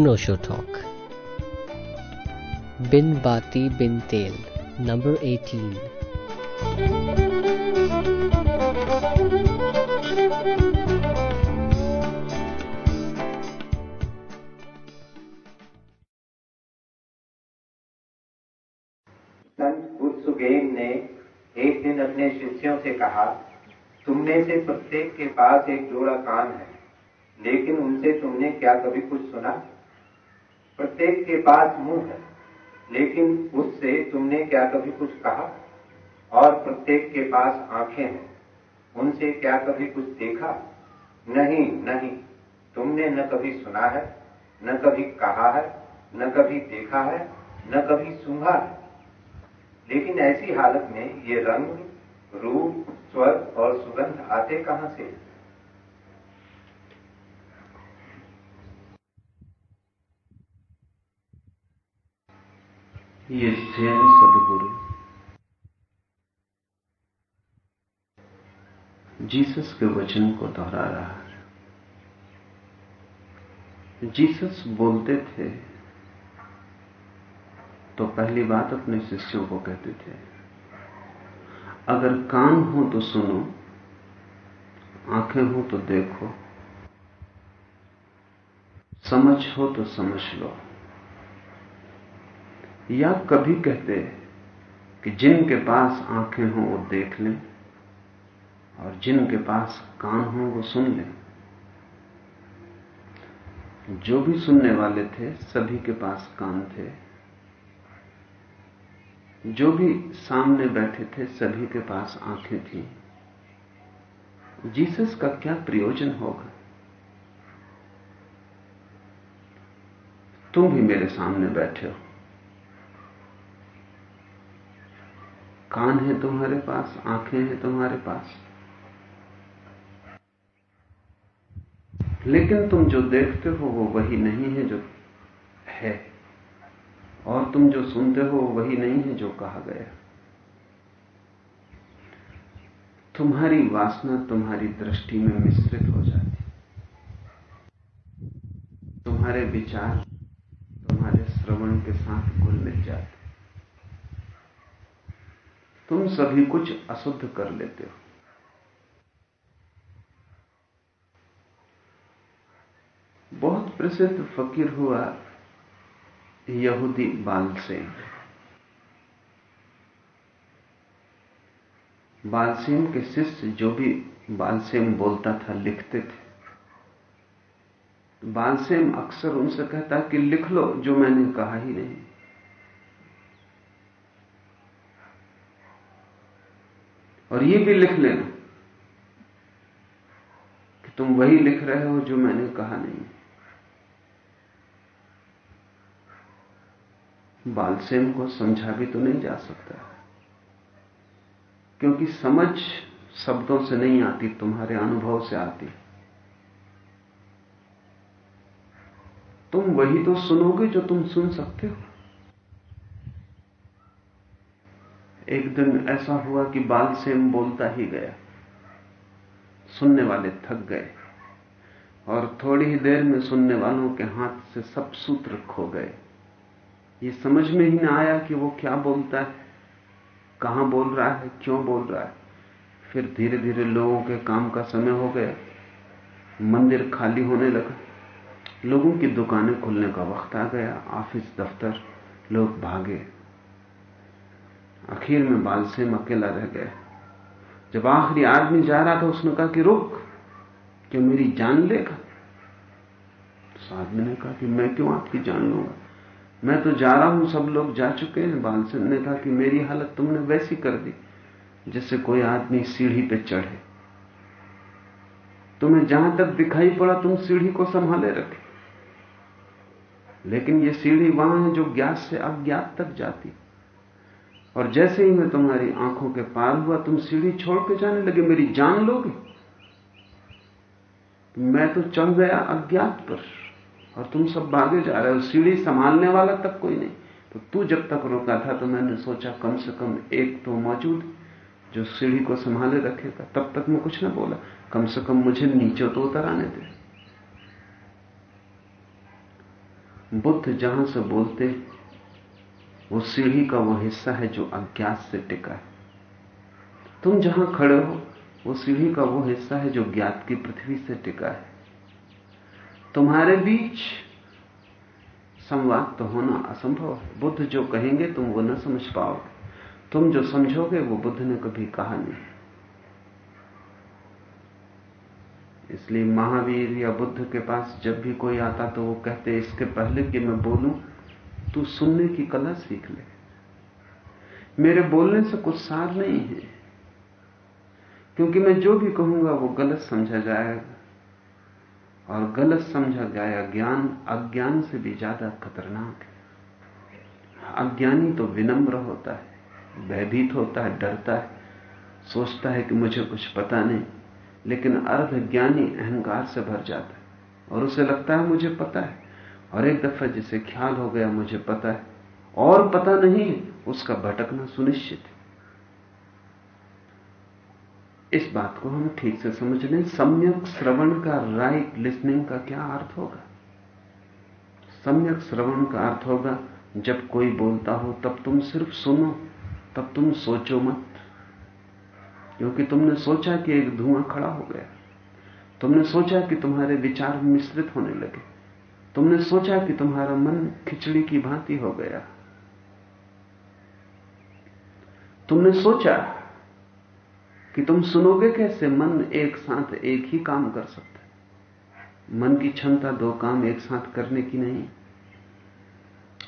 अनोशो talk बिन बाती बिन तेल number 18 संत बुद्धसुगेन ने एक दिन अपने शिष्यों से कहा तुम में से प्रत्येक के पास एक जोड़ा कान है, लेकिन उनसे तुमने क्या कभी कुछ सुना? प्रत्येक के पास मुँह है, लेकिन उससे तुमने क्या कभी कुछ कहा? और प्रत्येक के पास आँखें हैं, उनसे क्या कभी कुछ देखा? नहीं नहीं, तुमने न कभी सुना है, न कभी कहा है, न कभी देखा है, न कभी सूंघा है। लेकिन ऐसी हालत में ये रंग, रूप, स्वर और सुगंध आते कहाँ से? ये स्वयं सदगुरु जीसस के वचन को दोहरा रहा है। जीसस बोलते थे तो पहली बात अपने शिष्यों को कहते थे, अगर कान हो तो सुनो, आँखें हो तो देखो, समझ हो तो समझ लो। या कभी कहते कि जिनके पास आँखें हों वो देख लें और जिनके पास कान हो वो सुन लें। जो भी सुनने वाले थे, सभी के पास कान थे। जो भी सामने बैठे थे, सभी के पास आँखें थी। जीसस का क्या प्रयोजन होगा? तुम भी मेरे सामने बैठे हो। कान है तुम्हारे पास, आँखें हैं तुम्हारे पास। लेकिन तुम जो देखते हो वो वही नहीं है जो है, और तुम जो सुनते हो वही नहीं है जो कहा गया। तुम्हारी वासना तुम्हारी दृष्टि में मिश्रित हो जाती तुम्हारे विचार तुम्हारे श्रवण के साथ घुल मिल जाते तुम सभी कुछ अशुद्ध कर लेते हो। बहुत प्रसिद्ध फकीर हुआ यहूदी बालसेन। बालसेन के शिष्य जो भी बालसेन बोलता था, लिखते थे। बालसेन अक्सर उनसे कहता कि लिख लो, जो मैंने कहा ही नहीं। और ये भी लिख लेना कि तुम वही लिख रहे हो जो मैंने कहा नहीं। बालसेम को समझा भी तो नहीं जा सकता। क्योंकि समझ शब्दों से नहीं आती, तुम्हारे अनुभव से आती। तुम वही तो सुनोगे जो तुम सुन सकते हो। एक दिन ऐसा हुआ कि बालसेम बोलता ही गया। सुनने वाले थक गए और थोड़ी ही देर में सुनने वालों के हाथ से सब सूत्र खो गए। ये समझ में ही ना आया कि वो क्या बोलता है, कहाँ बोल रहा है, क्यों बोल रहा है। फिर धीरे धीरे लोगों के काम का समय हो गया। मंदिर खाली होने लगा। लोगों की दुकानें खुलने का वक्त आ गया। ऑफ़िस दफ्तर, लोग भागे। आखिर में बालसेम अकेला रह गया जब आखिरी आदमी जा रहा था, उसने कहा कि रुक, क्यों मेरी जान लेगा? तो आदमी ने कहा कि मैं क्यों आपकी जान लूँगा? मैं तो जा रहा हूँ, सब लोग जा चुके हैं। बालसेन ने कहा कि मेरी हालत तुमने वैसी कर दी, जैसे कोई आदमी सीढ़ी पे चढ़े। तुम्हें जहाँ तक दिखाई पड़ा, तुम सीढ़ी को संभाले रखे। लेकिन ये सीढ़ी वहाँ है जो ज्ञात से अज्ञात तक जाती और जैसे ही मैं तुम्हारी आँखों के पार हुआ, तुम सीढ़ी छोड़ के जाने लगे, मेरी जान लोगे। मैं तो चढ़ गया अज्ञात पर, और तुम सब भागे जा रहे हो। सीढ़ी संभालने वाला तक कोई नहीं। तो तू जब तक रुका था तो मैंने सोचा कम से कम एक तो मौजूद जो सीढ़ी को संभाले रखेगा। तब तक मैं कुछ ना बोला। कम से कम मुझे नीचे तो उतर आने दे। बुद्ध जहाँ से बोलते वो सीढ़ी का वो हिस्सा है जो अज्ञात से टिका है। तुम जहाँ खड़े हो वो सीढ़ी का वो हिस्सा है जो ज्ञात की पृथ्वी से टिका है। तुम्हारे बीच संवाद तो होना असंभव है। बुद्ध जो कहेंगे, तुम वो न समझ पाओगे। तुम जो समझोगे, वो बुद्ध ने कभी कहा नहीं। इसलिए महावीर या बुद्ध के पास जब भी कोई आता तो वो कहते, इसके पहले कि मैं बोलूँ तू सुनने की कला सीख ले। मेरे बोलने से कुछ सार नहीं है। क्योंकि मैं जो भी कहूँगा, वो गलत समझा जाएगा। और गलत समझा गया ज्ञान, अज्ञान से भी ज़्यादा खतरनाक है। अज्ञानी तो विनम्र होता है, भयभीत होता है, डरता है, सोचता है कि मुझे कुछ पता नहीं, लेकिन अर्ध ज्ञानी अहंकार से भर जाता है। और उसे लगता है मुझे पता है। और एक दफ़ा जिसे ख्याल हो गया मुझे पता है, और पता नहीं है उसका भटकना सुनिश्चित है। इस बात को हम ठीक से समझ लें। सम्यक श्रवण का राइट लिसनिंग का क्या अर्थ होगा? सम्यक श्रवण का अर्थ होगा, जब कोई बोलता हो, तब तुम सिर्फ़ सुनो, तब तुम सोचो मत। क्योंकि तुमने सोचा कि एक धुआँ खड़ा हो गया। तुमने सोचा कि तुम्हारे विचार मिश्रित होने लगे। तुमने सोचा कि तुम्हारा मन खिचड़ी की भांति हो गया। तुमने सोचा कि तुम सुनोगे कैसे मन एक साथ एक ही काम कर सकता है। मन की क्षमता दो काम एक साथ करने की नहीं।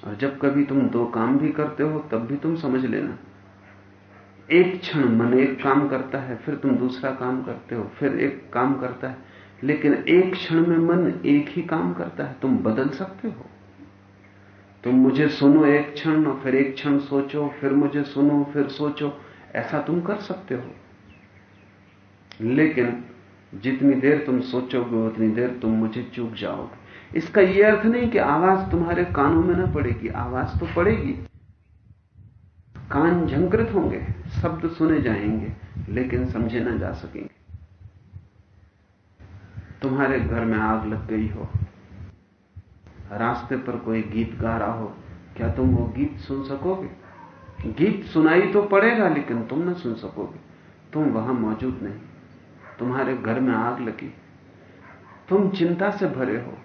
और जब कभी तुम दो काम भी करते हो, तब भी तुम समझ लेना। एक क्षण मन एक काम करता है, फिर तुम दूसरा काम करते हो, फिर एक काम करता है। लेकिन एक क्षण में मन एक ही काम करता है, तुम बदल सकते हो। तुम मुझे सुनो एक क्षण और फिर एक क्षण सोचो, फिर मुझे सुनो, फिर सोचो, ऐसा तुम कर सकते हो। लेकिन जितनी देर तुम सोचोगे, उतनी देर तुम मुझे चूक जाओगे। इसका यह अर्थ नहीं कि आवाज़ तुम्हारे कानों में ना पड़ेगी, आवाज़ तो पड़ेगी। कान झंकृत होंगे, शब्द सुने जाएँगे, लेकिन समझे ना जा सकेंगे। तुम्हारे घर में आग लग गई हो। रास्ते पर कोई गीत गा रहा हो, क्या तुम वो गीत सुन सकोगे? गीत सुनाई तो पड़ेगा, लेकिन तुम ना सुन सकोगे। तुम वहाँ मौजूद नहीं। तुम्हारे घर में आग लगी। तुम चिंता से भरे हो।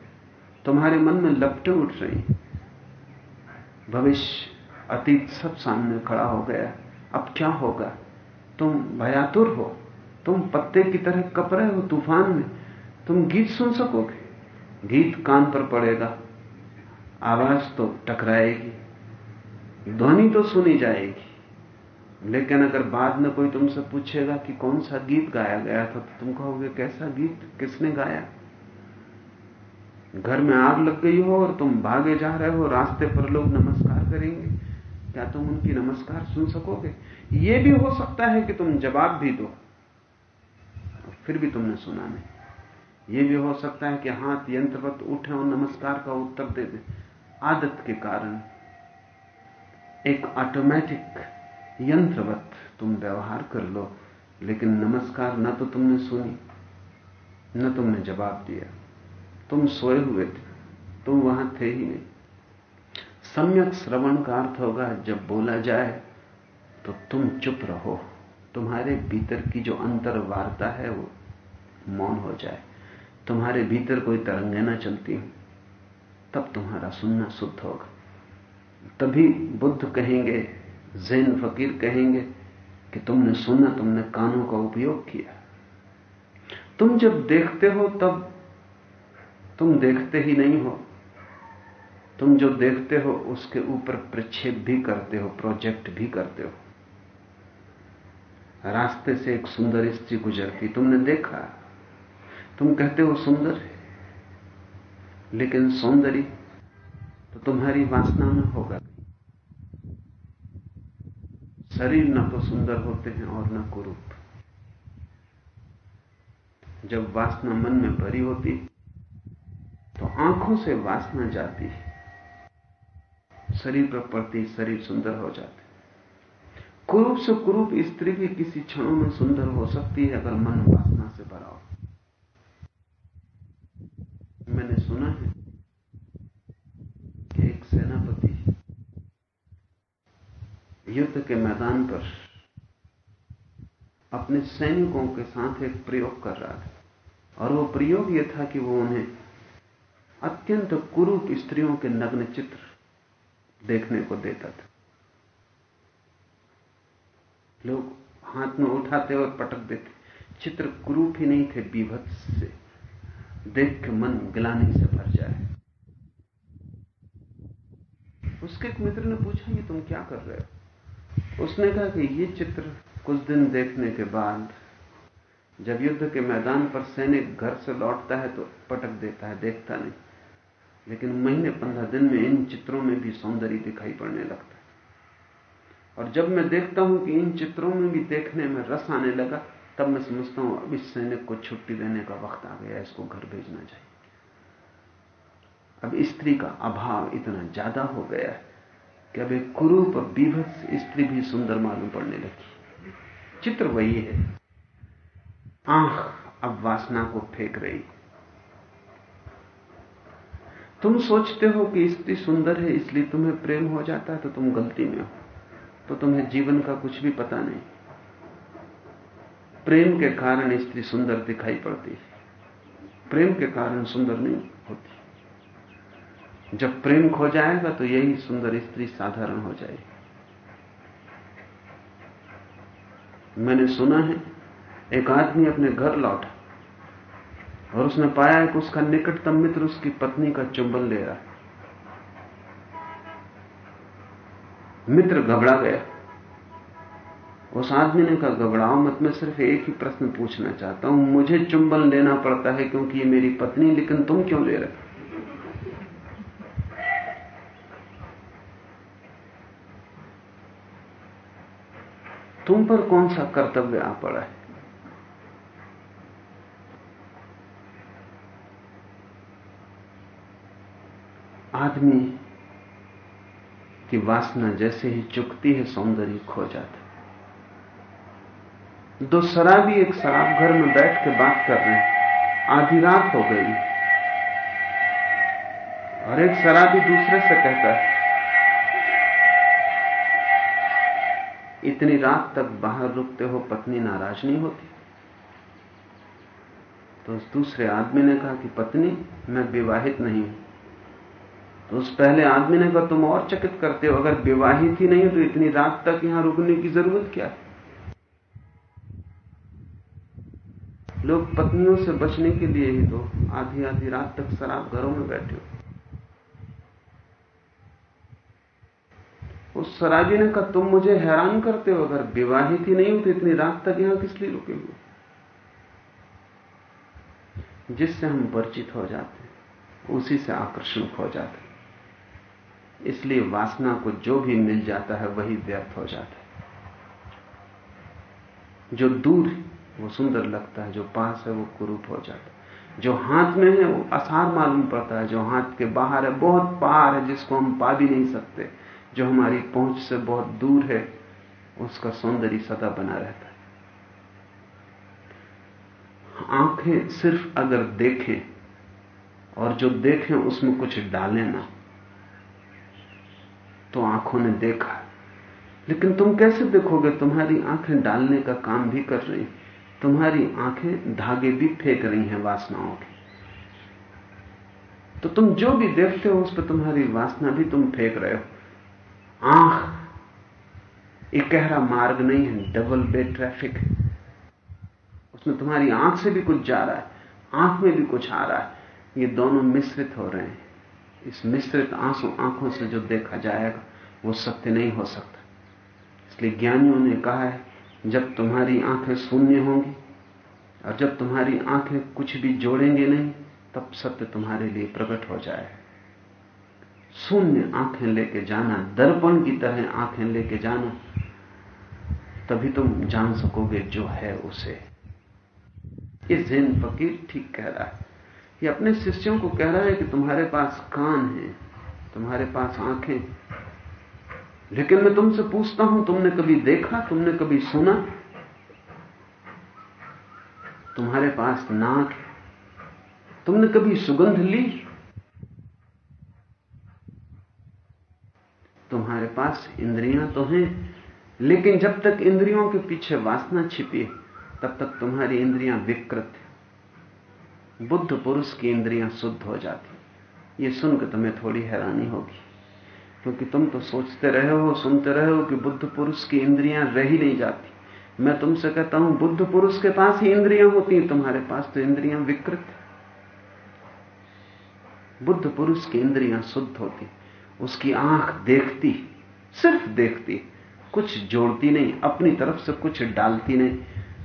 तुम्हारे मन में लपटे उठ रही। भविष्य, अतीत सब सामने खड़ा हो गया। अब क्या होगा? तुम भयातुर हो। तुम पत्ते की तरह कप रहे हो तूफ़ान में। तुम गीत सुन सकोगे। गीत कान पर पड़ेगा। आवाज़ तो टकराएगी। ध्वनि तो सुनी जाएगी। लेकिन अगर बाद में कोई तुमसे पूछेगा कि कौन सा गीत गाया गया था तो तुम कहोगे, कैसा गीत? किसने गाया? घर में आग लग गई हो और तुम भागे जा रहे हो, रास्ते पर लोग नमस्कार करेंगे। क्या तुम उनकी नमस्कार सुन सकोगे? यह भी हो सकता है कि तुम जवाब भी दो फिर भी तुमने सुना नहीं। यह भी हो सकता है कि हाथ यंत्रवत उठे और नमस्कार का उत्तर दे दे। आदत के कारण। एक ऑटोमेटिक यंत्रवत तुम व्यवहार कर लो, लेकिन नमस्कार न तो तुमने सुनी, न तुमने जवाब दिया। तुम सोए हुए थे, तुम वहाँ थे ही नहीं। सम्यक श्रवण का अर्थ होगा, जब बोला जाए तो तुम चुप रहो। तुम्हारे भीतर की जो अंतर वार्ता है, वो मौन हो जाए। तुम्हारे भीतर कोई तरंगे ना चलती, तब तुम्हारा सुनना शुद्ध होगा। तभी बुद्ध कहेंगे, जैन फकीर कहेंगे कि तुमने सुना, तुमने कानों का उपयोग किया। तुम जब देखते हो, तब तुम देखते ही नहीं हो। तुम जो देखते हो, उसके ऊपर प्रक्षेप भी करते हो, प्रोजेक्ट भी करते हो। रास्ते से एक सुंदर स्त्री गुजरती, तुमने देखा? तुम कहते हो सुंदर है, लेकिन सौंदर्य तो तुम्हारी वासना में होगा शरीर न तो सुंदर होते हैं और न कुरूप। जब वासना मन में भरी होती तो आँखों से वासना जाती है। शरीर पर पड़ती शरीर सुंदर हो जाते। कुरूप से कुरूप स्त्री भी किसी क्षणों में सुंदर हो सकती है अगर मन वासना से भरा हो मैंने सुना है युद्ध के मैदान पर अपने सैनिकों के साथ एक प्रयोग कर रहा था। और वो प्रयोग यह था कि वो उन्हें अत्यंत कुरूप स्त्रियों के नग्न चित्र देखने को देता था। लोग हाथ में उठाते और पटक देते। चित्र कुरूप ही नहीं थे, बीभत्स से। देख के मन गिलानी से भर जाए। उसके एक मित्र ने पूछा, ये तुम क्या कर रहे हो? उसने कहा कि ये चित्र कुछ दिन देखने के बाद, जब युद्ध के मैदान पर सैनिक घर से लौटता है तो पटक देता है, देखता नहीं। लेकिन महीने पंद्रह दिन में इन चित्रों में भी सौंदर्य दिखाई पड़ने लगता है। और जब मैं देखता हूँ कि इन चित्रों में भी देखने में रस आने लगा, तब मैं समझता हूँ, अब इस सैनिक को छुट्टी देने का वक्त आ गया इसको घर भेजना चाहिए। अब स्त्री का अभाव इतना ज़्यादा हो गया है कि अब एक कुरूप बीभत्स स्त्री भी सुंदर मालूम पड़ने लगी। चित्र वही है। आँख अब वासना को फेंक रही। तुम सोचते हो कि स्त्री सुंदर है, इसलिए तुम्हें प्रेम हो जाता है तो तुम गलती में हो। तो तुम्हें जीवन का कुछ भी पता नहीं। प्रेम के कारण स्त्री सुंदर दिखाई पड़ती है। प्रेम के कारण सुंदर नहीं होती। जब प्रेम खो जाएगा तो यही सुंदर स्त्री साधारण हो जाएगी। मैंने सुना है, एक आदमी अपने घर लौटा और उसने पाया कि उसका निकटतम मित्र उसकी पत्नी का चुंबन ले रहा मित्र घबरा गया। उस आदमी ने कहा, घबराओ मत, मैं सिर्फ़ एक ही प्रश्न पूछना चाहता हूँ। मुझे चुंबन लेना पड़ता है क्योंकि ये मेरी पत्नी, लेकिन तुम क्यों ले रहे तुम पर कौन सा कर्तव्य आ पड़ा है? आदमी की वासना जैसे ही चुकती है, सौंदर्य खो जाता दो शराबी एक शराब घर में बैठ के बात कर रहे हैं। आधी रात हो गई। और एक शराबी दूसरे से कहता है इतनी रात तक बाहर रुकते हो पत्नी नाराज़ नहीं होती। तो उस दूसरे आदमी ने कहा कि पत्नी, मैं विवाहित नहीं हूँ। तो उस पहले आदमी ने कहा, तुम और चकित करते हो, अगर विवाहित ही नहीं तो इतनी रात तक यहाँ रुकने की ज़रूरत क्या है? लोग पत्नियों से बचने के लिए ही तो आधी आधी रात तक शराब घरों में बैठे हो। उस शराबी ने कहा, तुम मुझे हैरान करते हो, अगर विवाहित ही नहीं हो तो इतनी रात तक यहाँ किस लिए रुके हुए? जिससे हम परिचित हो जाते उसी से आकर्षण हो जाते इसलिए वासना को जो भी मिल जाता है, वही व्यर्थ हो जाता है। जो दूर है, वो सुंदर लगता है, जो पास है, वो कुरूप हो जाता है। जो हाथ में है, वो आसार मालूम पड़ता है। जो हाथ के बाहर है, बहुत पार है, जिसको हम पा भी नहीं सकते। जो हमारी पहुँच से बहुत दूर है, उसका सौंदर्य सदा बना रहता है। आँखें सिर्फ़ अगर देखें, और जो देखें उसमें कुछ डालें ना तो आँखों ने देखा। लेकिन तुम कैसे देखोगे? तुम्हारी आँखें डालने का काम भी कर रही तुम्हारी आँखें धागे भी फेंक रही हैं वासनाओं के। तो तुम जो भी देखते हो, उस पर तुम्हारी वासना भी तुम फेंक रहे हो। आँख। एक गहरा मार्ग नहीं है डबल बे ट्रैफ़िक उसमें तुम्हारी आँख से भी कुछ जा रहा है, आँख में भी कुछ आ रहा है। ये दोनों मिश्रित हो रहे हैं। इस मिश्रित आँसू आँखों से जो देखा जाएगा, वो सत्य नहीं हो सकता। इसलिए ज्ञानियों ने कहा है, जब तुम्हारी आँखें शून्य होंगी, और जब तुम्हारी आँखें कुछ भी जोड़ेंगे नहीं, तब सत्य तुम्हारे लिए प्रकट हो जाए शून्य आँखें लेके जाना, दर्पण की तरह आँखें लेके जाना, तभी तुम जान सकोगे जो है उसे। ये जैन फकीर ठीक कह रहा है। ये अपने शिष्यों को कह रहा है कि तुम्हारे पास कान है, तुम्हारे पास आँखें। लेकिन मैं तुमसे पूछता हूँ, तुमने कभी देखा, तुमने कभी सुना? तुम्हारे पास नाक तुमने कभी सुगंध ली? तुम्हारे पास इंद्रियाँ तो हैं, लेकिन जब तक इंद्रियों के पीछे वासना छिपी है, तब तक तुम्हारी इंद्रियाँ विकृत है। बुद्ध पुरुष की इंद्रियाँ शुद्ध हो जाती ये सुनकर तुम्हें थोड़ी हैरानी होगी, क्योंकि तुम तो सोचते रहे हो, सुनते रहे हो कि बुद्ध पुरुष की इंद्रियाँ रह ही नहीं जाती। मैं तुमसे कहता हूँ, बुद्ध पुरुष के पास ही इंद्रियाँ होती हैं, तुम्हारे पास तो इंद्रियाँ विकृत बुद्ध पुरुष की इंद्रियाँ शुद्ध होती उसकी आँख देखती, सिर्फ़ देखती, कुछ जोड़ती नहीं, अपनी तरफ़ से कुछ डालती नहीं।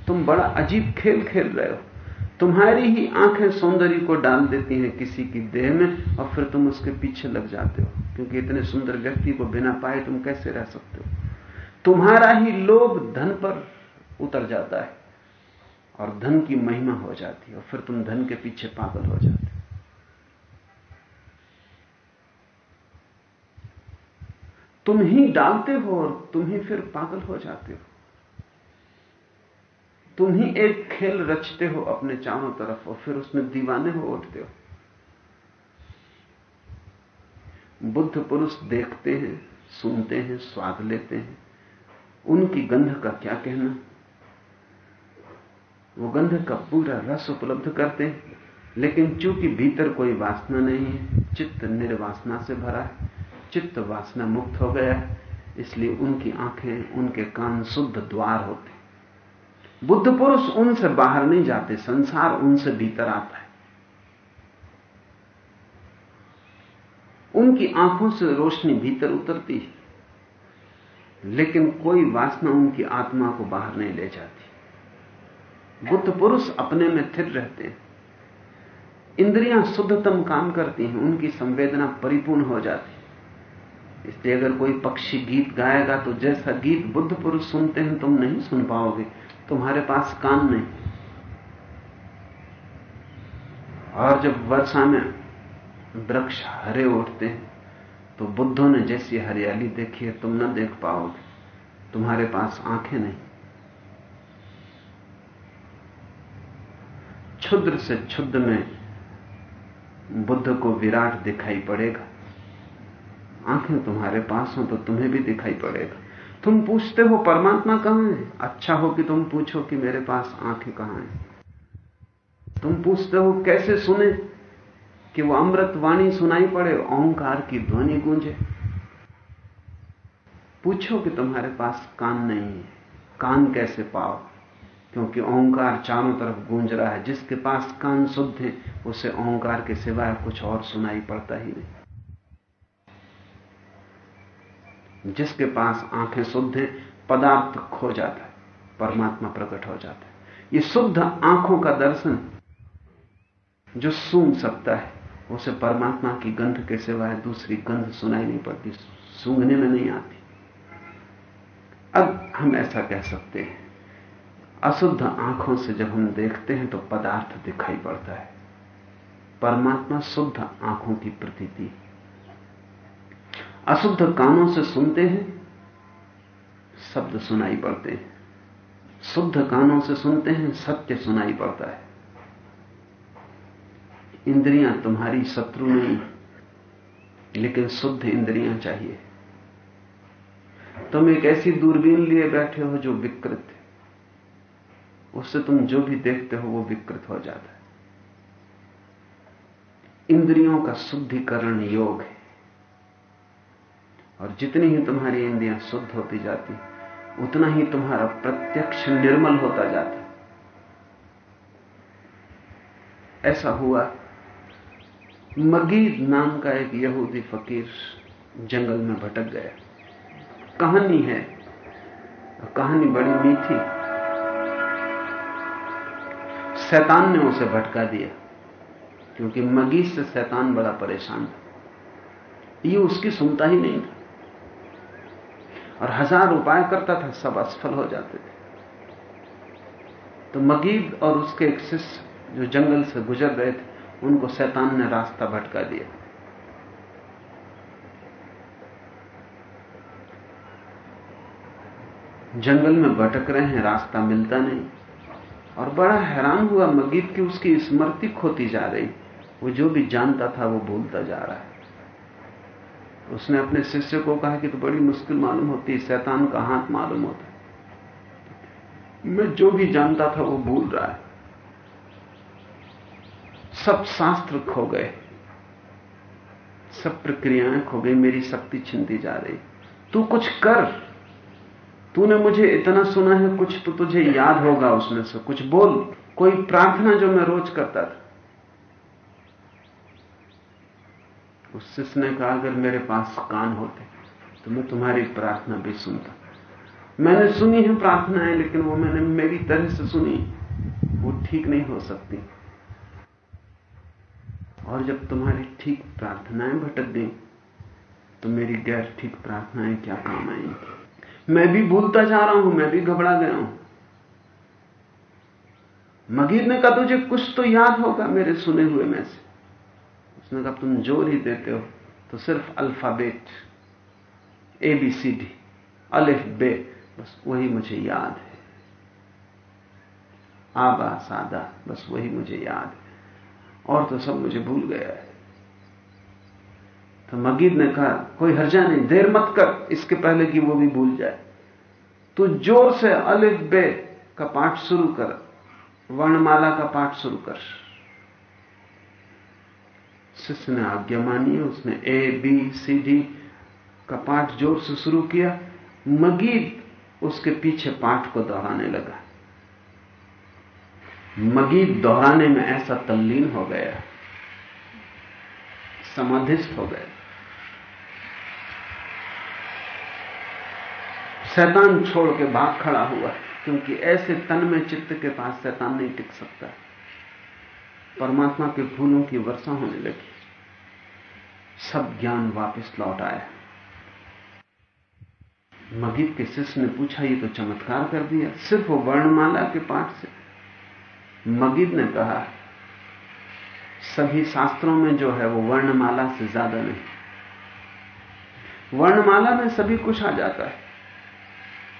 तुम बड़ा अजीब खेल खेल रहे हो। तुम्हारी ही आँखें सौंदर्य को डाल देती हैं किसी की देह में, और फिर तुम उसके पीछे लग जाते हो, क्योंकि इतने सुंदर व्यक्ति को बिना पाए तुम कैसे रह सकते हो? तुम्हारा ही लोभ धन पर उतर जाता है, और धन की महिमा हो जाती है, और फिर तुम धन के पीछे पागल हो जाते हो तुम ही डालते हो और तुम ही फिर पागल हो जाते हो। तुम ही एक खेल रचते हो अपने चारों तरफ़ और फिर उसमें दीवाने हो उठते हो। बुद्ध पुरुष देखते हैं, सुनते हैं, स्वाद लेते हैं। उनकी गंध का क्या कहना? वो गंध का पूरा रस उपलब्ध करते हैं, लेकिन चूँकि भीतर कोई वासना नहीं है, चित्त निर्वासना से भरा है चित्त वासना मुक्त हो गया है, इसलिए उनकी आँखें, उनके कान शुद्ध द्वार होते बुद्ध पुरुष उनसे बाहर नहीं जाते, संसार उनसे भीतर आता है। उनकी आँखों से रोशनी भीतर उतरती है, लेकिन कोई वासना उनकी आत्मा को बाहर नहीं ले जाती। बुद्ध पुरुष अपने में थिर रहते हैं, इंद्रियाँ शुद्धतम काम करती हैं, उनकी संवेदना परिपूर्ण हो जाती इसलिए अगर कोई पक्षी गीत गाएगा तो जैसा गीत बुद्ध पुरुष सुनते हैं, तुम नहीं सुन पाओगे। तुम्हारे पास कान नहीं। और जब वर्षा में वृक्ष हरे उठते हैं तो बुद्धों ने जैसी हरियाली देखी है, तुम न देख पाओगे। तुम्हारे पास आँखें नहीं। क्षुद्र से क्षुद्र में बुद्ध को विराट दिखाई पड़ेगा। आँखें तुम्हारे पास हो तो तुम्हें भी दिखाई पड़ेगा। तुम पूछते हो, परमात्मा कहाँ है? अच्छा हो कि तुम पूछो कि मेरे पास आँखें कहाँ हैं। तुम पूछते हो, कैसे सुने कि वो अमृत वाणी सुनाई पड़े, ओंकार की ध्वनि गूंजे? पूछो कि तुम्हारे पास कान नहीं है। कान कैसे पाओ? क्योंकि ओंकार चारों तरफ़ गूंज रहा है। जिसके पास कान शुद्ध है, उसे ओंकार के सिवाय कुछ और सुनाई पड़ता ही नहीं। जिसके पास आँखें शुद्ध हैं, पदार्थ खो जाता है, परमात्मा प्रकट हो जाता है। ये शुद्ध आँखों का दर्शन जो सूंघ सकता है, उसे परमात्मा की गंध के सिवाय दूसरी गंध सुनाई नहीं पड़ती, सूंघने में नहीं आती। अब हम ऐसा कह सकते हैं, अशुद्ध आँखों से जब हम देखते हैं तो पदार्थ दिखाई पड़ता है। परमात्मा शुद्ध आँखों की प्रतीति है। अशुद्ध कानों से सुनते हैं, शब्द सुनाई पड़ते हैं। शुद्ध कानों से सुनते हैं, सत्य सुनाई पड़ता है। इंद्रियाँ तुम्हारी शत्रु नहीं, लेकिन शुद्ध इंद्रियाँ चाहिए। तुम एक ऐसी दूरबीन लिए बैठे हो जो विकृत है। उससे तुम जो भी देखते हो वो विकृत हो जाता है। इंद्रियों का शुद्धिकरण योग है। और जितनी ही तुम्हारी इंद्रियाँ शुद्ध होती जाती, उतना ही तुम्हारा प्रत्यक्ष निर्मल होता जाता। ऐसा हुआ, मगीद नाम का एक यहूदी फकीर जंगल में भटक गया। कहानी है, कहानी बड़ी मीठी। शैतान ने उसे भटका दिया, क्योंकि मगीज से शैतान बड़ा परेशान था। ये उसकी सुनता ही नहीं था। और हज़ार उपाय करता था, सब असफल हो जाते थे। तो मगीद और उसके एक शिष्य जो जंगल से गुजर रहे थे, उनको शैतान ने रास्ता भटका दिया। जंगल में भटक रहे हैं, रास्ता मिलता नहीं। और बड़ा हैरान हुआ मगीद की उसकी स्मृति खोती जा रही। वो जो भी जानता था, वो भूलता जा रहा है। उसने अपने शिष्य को कहा कि तो बड़ी मुश्किल मालूम होती है, शैतान का हाथ मालूम होता है। मैं जो भी जानता था वो भूल रहा है। सब शास्त्र खो गए। सब प्रक्रियाएँ खो गई, मेरी शक्ति छिनती जा रही। तू कुछ कर। तूने मुझे इतना सुना है, कुछ तो तुझे याद होगा उसमें से। कुछ बोल। कोई प्रार्थना जो मैं रोज करता था। उस शिष्य ने कहा अगर मेरे पास कान होते तो मैं तुम्हारी प्रार्थना भी सुनता। मैंने सुनी है प्रार्थनाएँ, लेकिन वो मैंने मेरी तरह से सुनी, वो ठीक नहीं हो सकती। और जब तुम्हारी ठीक प्रार्थनाएँ भटक गई तो मेरी गैर ठीक प्रार्थनाएँ क्या काम आएँगी? मैं भी भूलता जा रहा हूँ, मैं भी घबरा गया हूँ। मगीर ने कहा तुझे कुछ तो याद होगा मेरे सुने हुए में से। उसने कहा, तुम ज़ोर ही देते हो तो सिर्फ़ alphabet A B C D अलिफ बे बस वही मुझे याद है। आबा, सादा, बस वही मुझे याद है। और तो सब मुझे भूल गया है। तो मगीद ने कहा, कोई हर्जा नहीं, देर मत कर, इसके पहले कि वो भी भूल जाए। तू ज़ोर से अलिफ बे का पाठ शुरू कर, वर्णमाला का पाठ शुरू कर। शिष्य ने आज्ञा मानी उसने ए बी सी डी का पाठ ज़ोर से शुरू किया, मगीद उसके पीछे पाठ को दोहराने लगा। मगीद दोहराने में ऐसा तल्लीन हो गया, समाधिस्थ हो गया। शैतान छोड़ के भाग खड़ा हुआ, क्योंकि ऐसे तन में चित्त के पास शैतान नहीं टिक सकता। परमात्मा के फूलों की वर्षा होने लगी। सब ज्ञान वापस लौट आया। मगिद के शिष्य ने पूछा, ये तो चमत्कार कर दिया। सिर्फ़ वर्णमाला के पाठ से। मगिद ने कहा, सभी शास्त्रों में जो है वो वर्णमाला से ज़्यादा नहीं। वर्णमाला में सभी कुछ आ जाता है।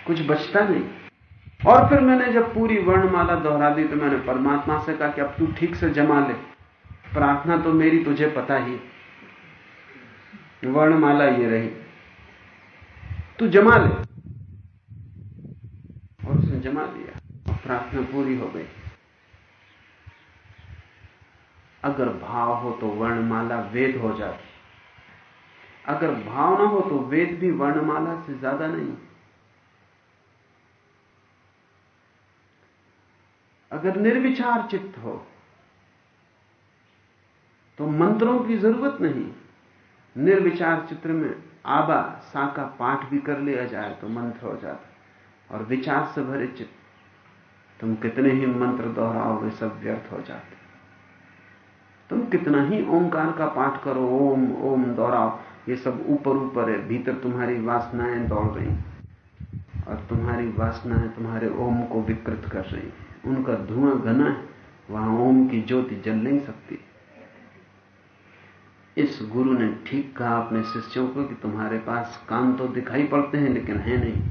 कुछ बचता नहीं। और फिर मैंने जब पूरी वर्णमाला दोहरा दी तो मैंने परमात्मा से कहा कि अब तू ठीक से जमा ले। प्रार्थना तो मेरी, तुझे पता ही वर्णमाला ये रही। तू जमा ले। और उसने जमा लिया और प्रार्थना पूरी हो गई। अगर भाव हो तो वर्णमाला वेद हो जाती। अगर भाव ना हो तो वेद भी वर्णमाला से ज़्यादा नहीं। अगर निर्विचार चित्त हो तो मंत्रों की ज़रूरत नहीं। निर्विचार चित्र में आबा सा का पाठ भी कर लिया जाए तो मंत्र हो जाता और विचार से भरे चित्त, तुम कितने ही मंत्र दोहराओ वे सब व्यर्थ हो जाते तुम कितना ही ओंकार का पाठ करो, ओम ओम, दोहराओ, ये सब ऊपर ऊपर है, भीतर तुम्हारी वासनाएँ दौड़ रही और तुम्हारी वासनाएँ तुम्हारे ओम को विकृत कर रही उनका धुआँ घना है, वहाँ ओम की ज्योति जल नहीं सकती। इस गुरु ने ठीक कहा अपने शिष्यों को कि तुम्हारे पास कान तो दिखाई पड़ते हैं, लेकिन है नहीं।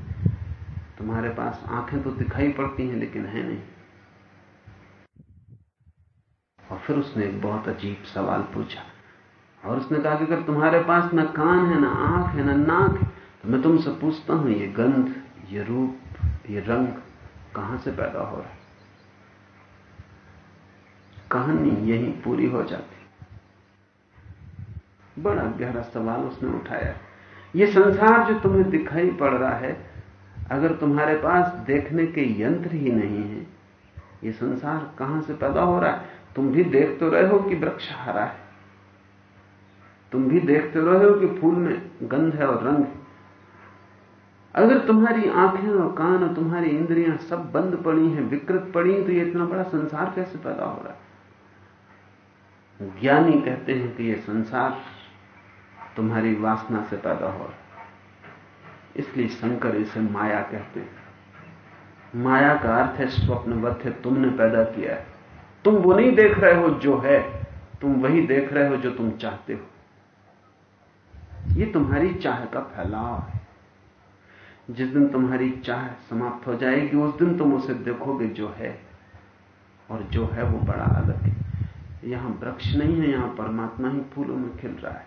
तुम्हारे पास आँखें तो दिखाई पड़ती हैं, लेकिन है नहीं। और फिर उसने एक बहुत अजीब सवाल पूछा। और उसने कहा कि अगर तुम्हारे पास न कान है, ना आँख है, ना नाक है तो मैं तुमसे पूछता हूँ, ये गंध, ये रूप, ये रंग कहाँ से पैदा हो रहा है? कहानी यही पूरी हो जाती। बड़ा गहरा सवाल उसने उठाया। ये संसार जो तुम्हें दिखाई पड़ रहा है, अगर तुम्हारे पास देखने के यंत्र ही नहीं है, ये संसार कहाँ से पैदा हो रहा है? तुम भी देखते रहे हो कि वृक्ष हरा है। तुम भी देखते रहे हो कि फूल में गंध है और रंग है। अगर तुम्हारी आँखें और कान और तुम्हारी इंद्रियाँ सब बंद पड़ी हैं, विकृत पड़ी तो ये इतना बड़ा संसार कैसे पैदा हो रहा है? ज्ञानी कहते हैं कि यह संसार तुम्हारी वासना से पैदा हो इसलिए शंकर इसे माया कहते हैं। माया का अर्थ है स्वप्नवत है, तुमने पैदा किया है। तुम वो नहीं देख रहे हो जो है, तुम वही देख रहे हो जो तुम चाहते हो। ये तुम्हारी चाह का फैलाव है। जिस दिन तुम्हारी चाह समाप्त हो जाएगी, उस दिन तुम उसे देखोगे जो है, और जो है वो बड़ा अलग है। यहाँ वृक्ष नहीं है, यहाँ परमात्मा ही फूलों में खिल रहा है।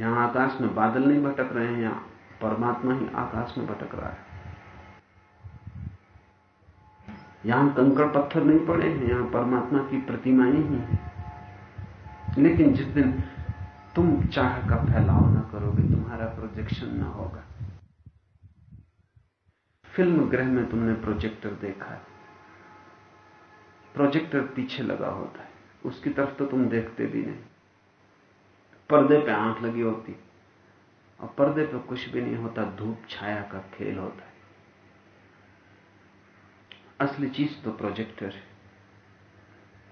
यहाँ आकाश में बादल नहीं भटक रहे हैं, यहाँ परमात्मा ही आकाश में भटक रहा है। यहाँ कंकड़ पत्थर नहीं पड़े हैं, यहाँ परमात्मा की प्रतिमाएँ ही हैं। लेकिन जिस दिन तुम चाह का फैलाव ना करोगे, तुम्हारा प्रोजेक्शन ना होगा। फ़िल्म ग्रह में तुमने प्रोजेक्टर देखा है। प्रोजेक्टर पीछे लगा होता है। उसकी तरफ़ तो तुम देखते भी नहीं। पर्दे पे आँख लगी होती, और पर्दे पे कुछ भी नहीं होता, धूप छाया का खेल होता है। असली चीज़ तो प्रोजेक्टर है।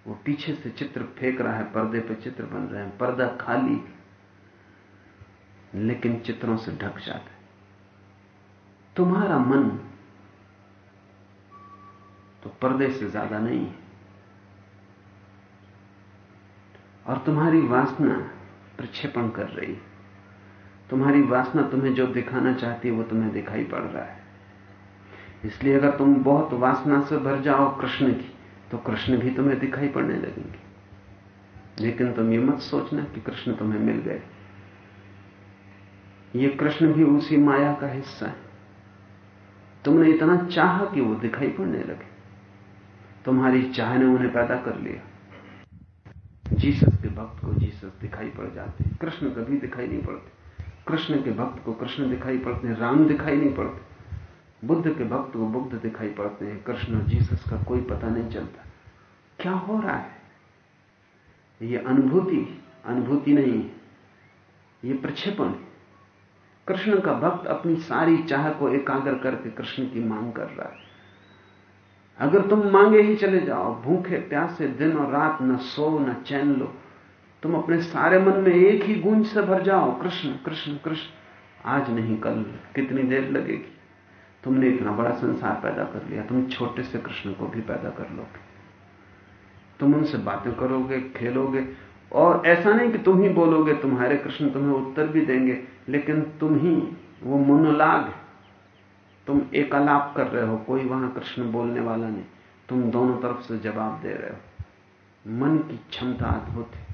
वो पीछे से चित्र फेंक रहा है, पर्दे पे चित्र बन रहे हैं, पर्दा खाली लेकिन चित्रों से ढक जाता है। तुम्हारा मन तो पर्दे से ज़्यादा नहीं है। और तुम्हारी वासना प्रक्षेपण कर रही। तुम्हारी वासना तुम्हें जो दिखाना चाहती है, वो तुम्हें दिखाई पड़ रहा है। इसलिए अगर तुम बहुत वासना से भर जाओ कृष्ण की तो कृष्ण भी तुम्हें दिखाई पड़ने लगेंगे। लेकिन तुम ये मत सोचना कि कृष्ण तुम्हें मिल गए। ये कृष्ण भी उसी माया का हिस्सा है। तुमने इतना चाहा कि वो दिखाई पड़ने लगे। तुम्हारी चाह ने उन्हें पैदा कर लिया। जीसस भक्त को जीसस दिखाई पड़ जाते हैं। कृष्ण कभी दिखाई नहीं पड़ते। कृष्ण के भक्त को कृष्ण दिखाई पड़ते हैं, राम दिखाई नहीं पड़ते। बुद्ध के भक्त को बुद्ध दिखाई पड़ते हैं, कृष्ण और जीसस का कोई पता नहीं चलता। क्या हो रहा है? ये अनुभूति अनुभूति नहीं ये प्रक्षेपण कृष्ण का भक्त अपनी सारी चाह को एकाग्र करके कृष्ण की मांग कर रहा है। अगर तुम मांगे ही चले जाओ, भूखे, प्यासे दिन और रात न सो, न चैन लो। तुम अपने सारे मन में एक ही गूंज से भर जाओ। कृष्ण कृष्ण कृष्ण। आज नहीं, कल कितनी देर लगेगी? तुमने इतना बड़ा संसार पैदा कर लिया। तुम छोटे से कृष्ण को भी पैदा कर लोगे। तुम उनसे बातें करोगे, खेलोगे, और ऐसा नहीं कि तुम ही बोलोगे, तुम्हारे कृष्ण तुम्हें उत्तर भी देंगे, लेकिन तुम ही, वो मोनोलाग तुम एकालाप कर रहे हो, कोई वहाँ कृष्ण बोलने वाला नहीं। तुम दोनों तरफ़ से जवाब दे रहे हो। मन की क्षमता अद्भुत है।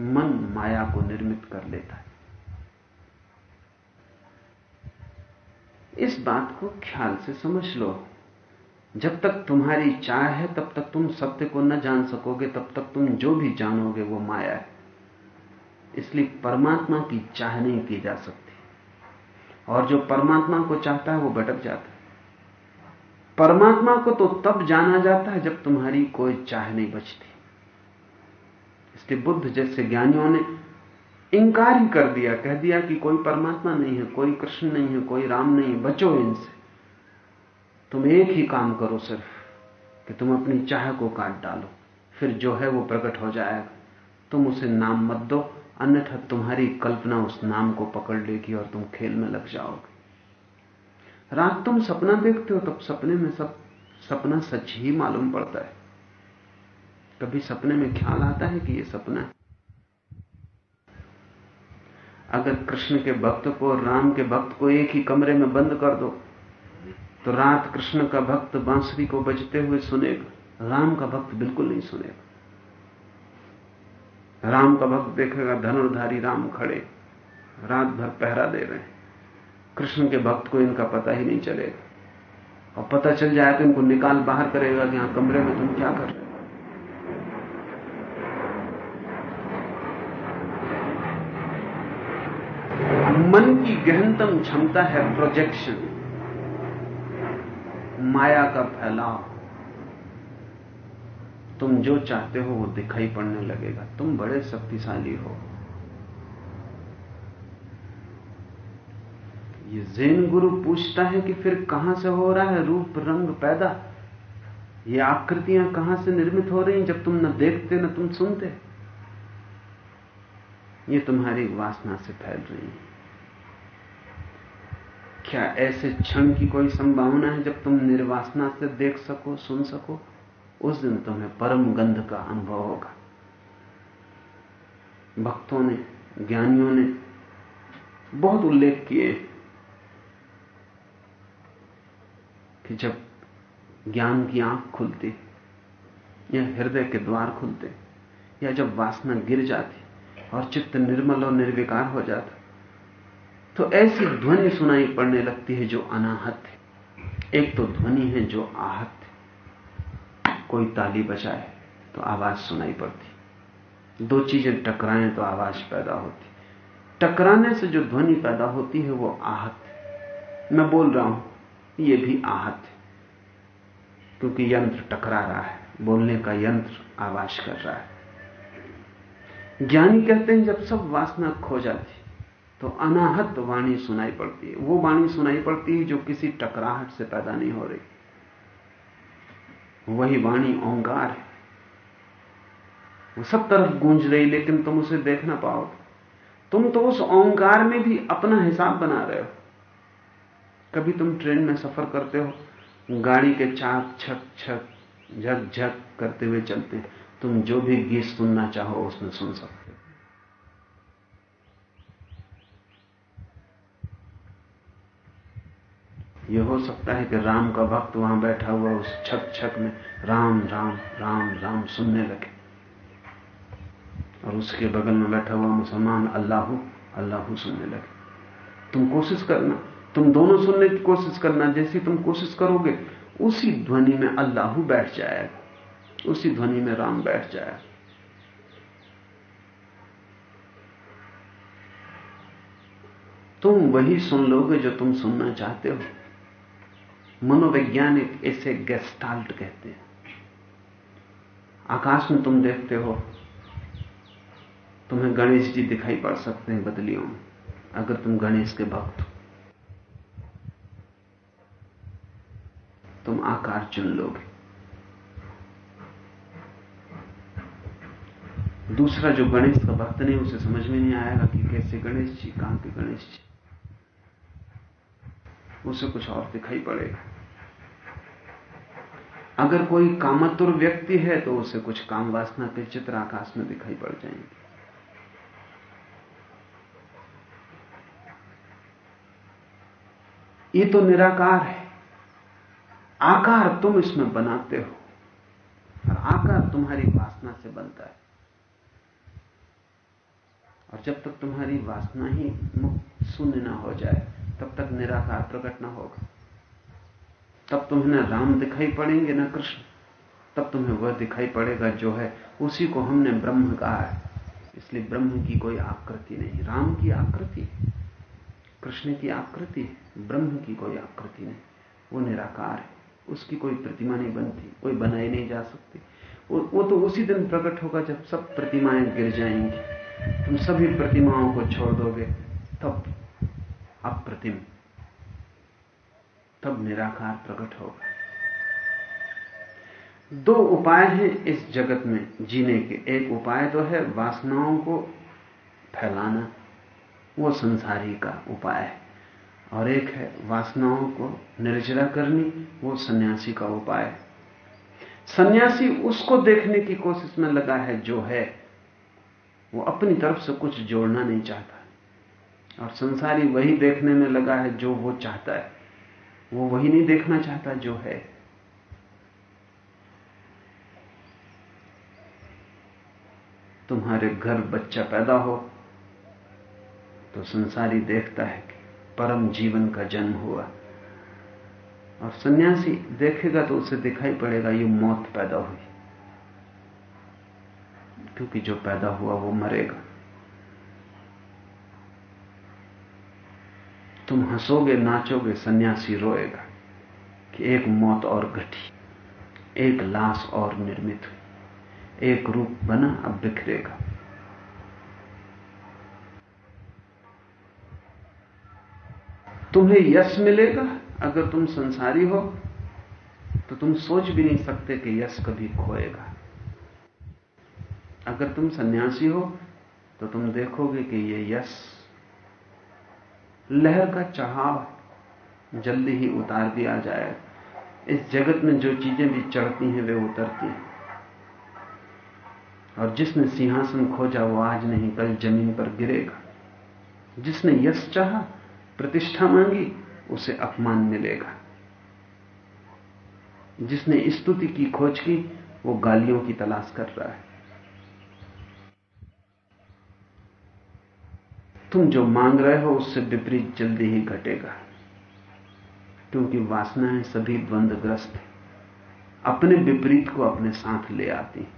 मन माया को निर्मित कर लेता है। इस बात को ख्याल से समझ लो। जब तक तुम्हारी चाह है, तब तक तुम सत्य को न जान सकोगे, तब तक तुम जो भी जानोगे, वो माया है। इसलिए परमात्मा की चाह नहीं की जा सकती। और जो परमात्मा को चाहता है, वो भटक जाता है। परमात्मा को तो तब जाना जाता है जब तुम्हारी कोई चाह नहीं बचती। इसलिए बुद्ध जैसे ज्ञानियों ने इंकार ही कर दिया, कह दिया कि कोई परमात्मा नहीं है, कोई कृष्ण नहीं है, कोई राम नहीं है, बचो इनसे। तुम एक ही काम करो सिर्फ़, कि तुम अपनी चाह को काट डालो, फिर जो है वो प्रकट हो जाएगा। तुम उसे नाम मत दो, अन्यथा तुम्हारी कल्पना उस नाम को पकड़ लेगी और तुम खेल में लग जाओगे। रात तुम सपना देखते हो, तब सपने में सब, सपना सच ही मालूम पड़ता है। कभी सपने में ख्याल आता है कि यह सपना है? अगर कृष्ण के भक्त को राम के भक्त को एक ही कमरे में बंद कर दो तो रात कृष्ण का भक्त बांसुरी को बजते हुए सुनेगा। राम का भक्त बिल्कुल नहीं सुनेगा। राम का भक्त देखेगा, धनुर्धारी राम खड़े, रात भर पहरा दे रहे हैं। कृष्ण के भक्त को इनका पता ही नहीं चलेगा। और पता चल जाए तो इनको निकाल बाहर करेगा कि यहाँ कमरे में तुम क्या कर रहे हो? मन की गहनतम क्षमता है प्रोजेक्शन माया का फैलाव. तुम जो चाहते हो वो दिखाई पड़ने लगेगा. तुम बड़े शक्तिशाली हो. ये जैन गुरु पूछता है कि फिर कहाँ से हो रहा है रूप, रंग पैदा? ये आकृतियाँ कहाँ से निर्मित हो रही हैं? जब तुम न देखते, न तुम सुनते? ये तुम्हारी वासना से फैल रही है। क्या ऐसे क्षण की कोई संभावना है जब तुम निर्वासना से देख सको, सुन सको? उस दिन तुम्हें परम गंध का अनुभव होगा। भक्तों ने, ज्ञानियों ने बहुत उल्लेख किए कि जब ज्ञान की आँख खुलती या हृदय के द्वार खुलते या जब वासना गिर जाती और चित्त निर्मल और निर्विकार हो जाता तो ऐसी ध्वनि सुनाई पड़ने लगती है जो अनाहत है। एक तो ध्वनि है जो आहत है। कोई ताली बजाए तो आवाज़ सुनाई पड़ती। दो चीज़ें टकराएँ तो आवाज़ पैदा होती। टकराने से जो ध्वनि पैदा होती है वो आहत है। मैं बोल रहा हूँ, ये भी आहत है। क्योंकि यंत्र टकरा रहा है। बोलने का यंत्र आवाज़ कर रहा है। ज्ञानी कहते हैं जब सब वासना खो जाती तो अनाहत वाणी सुनाई पड़ती है। वो वाणी सुनाई पड़ती है जो किसी टकराहट से पैदा नहीं हो रही। वही वाणी ओंकार है। वो सब तरफ़ गूंज रही, लेकिन तुम उसे देख ना पाओगे। तुम तो उस ओंकार में भी अपना हिसाब बना रहे हो। कभी तुम ट्रेन में सफ़र करते हो, गाड़ी के चाक छक छक, झक झक करते हुए चलते तुम जो भी गीत सुनना चाहो, उसमें सुन सकते हो सकता है कि राम का भक्त वहाँ बैठा हुआ उस छक छक में राम राम राम राम सुनने लगे। और उसके बगल में बैठा हुआ मुसलमान अल्लाह अल्लाह सुनने लगे। तुम कोशिश करना, तुम दोनों सुनने की कोशिश करना, जैसी तुम कोशिश करोगे, उसी ध्वनि में अल्लाह बैठ जाएगा, उसी ध्वनि में राम बैठ जाएगा। तुम वही सुन लोगे जो तुम सुनना चाहते हो। मनोवैज्ञानिक इसे गेस्टाल्ट कहते हैं। आकाश में तुम देखते हो, तुम्हें गणेश जी दिखाई पड़ सकते हैं बदलियों में, अगर तुम गणेश के भक्त हो। तुम आकार चुन लोगे। दूसरा जो गणेश का भक्त नहीं, उसे समझ में नहीं आएगा कि कैसे गणेश जी, कहाँ के गणेश जी। उसे कुछ और दिखाई पड़ेगा। अगर कोई कामतुर व्यक्ति है तो उसे कुछ काम वासना के चित्र आकाश में दिखाई पड़ जाएँगे। ये तो निराकार है। आकार तुम इसमें बनाते हो और आकार तुम्हारी वासना से बनता है। और जब तक तुम्हारी वासना ही मुक्त शून्य ना हो जाए, तब तक निराकार प्रकट ना होगा। तब तुम्हें ना राम दिखाई पड़ेंगे ना कृष्ण। तब तुम्हें वह दिखाई पड़ेगा जो है उसी को हमने ब्रह्म कहा है। इसलिए ब्रह्म की कोई आकृति नहीं राम की आकृति कृष्ण की आकृति ब्रह्म की कोई आकृति नहीं। वो निराकार है उसकी कोई प्रतिमा नहीं बनती कोई बनाई नहीं जा सकती। वो, वो तो उसी दिन प्रकट होगा जब सब प्रतिमाएँ गिर जाएँगी। तुम सभी प्रतिमाओं को छोड़ दोगे तब अप्रतिम। तब निराकार प्रकट होगा दो उपाय हैं इस जगत में जीने के। एक उपाय तो है वासनाओं को फैलाना, वो संसारी का उपाय है। और एक है वासनाओं को निर्जरा करनी, वो सन्यासी का उपाय है। सन्यासी उसको देखने की कोशिश में लगा है जो है, वो अपनी तरफ़ से कुछ जोड़ना नहीं चाहता। और संसारी वही देखने में लगा है जो वो चाहता है। वो वही नहीं देखना चाहता जो है। तुम्हारे घर बच्चा पैदा हो तो संसारी देखता है कि परम जीवन का जन्म हुआ। और सन्यासी देखेगा तो उसे दिखाई पड़ेगा, ये मौत पैदा हुई। क्योंकि जो पैदा हुआ वो मरेगा। तुम हंसोगे, नाचोगे, सन्यासी रोएगा कि एक मौत और घटी, एक लाश और निर्मित हुई, एक रूप बना, अब बिखरेगा। तुम्हें यश मिलेगा, अगर तुम संसारी हो तो तुम सोच भी नहीं सकते कि यश कभी खोएगा। अगर तुम सन्यासी हो तो तुम देखोगे कि यह यश लहर का चढ़ाव जल्दी ही उतार दिया जाएगा। इस जगत में जो चीज़ें भी चढ़ती हैं, वे उतरती हैं। और जिसने सिंहासन खोजा, वो आज नहीं, कल ज़मीन पर गिरेगा। जिसने यश चाहा, प्रतिष्ठा मांगी, उसे अपमान मिलेगा। जिसने स्तुति की, खोज की, वो गालियों की तलाश कर रहा है। तुम जो मांग रहे हो उससे विपरीत जल्दी ही घटेगा। क्योंकि वासनाएँ सभी द्वंद्वग्रस्त है। अपने विपरीत को अपने साथ ले आती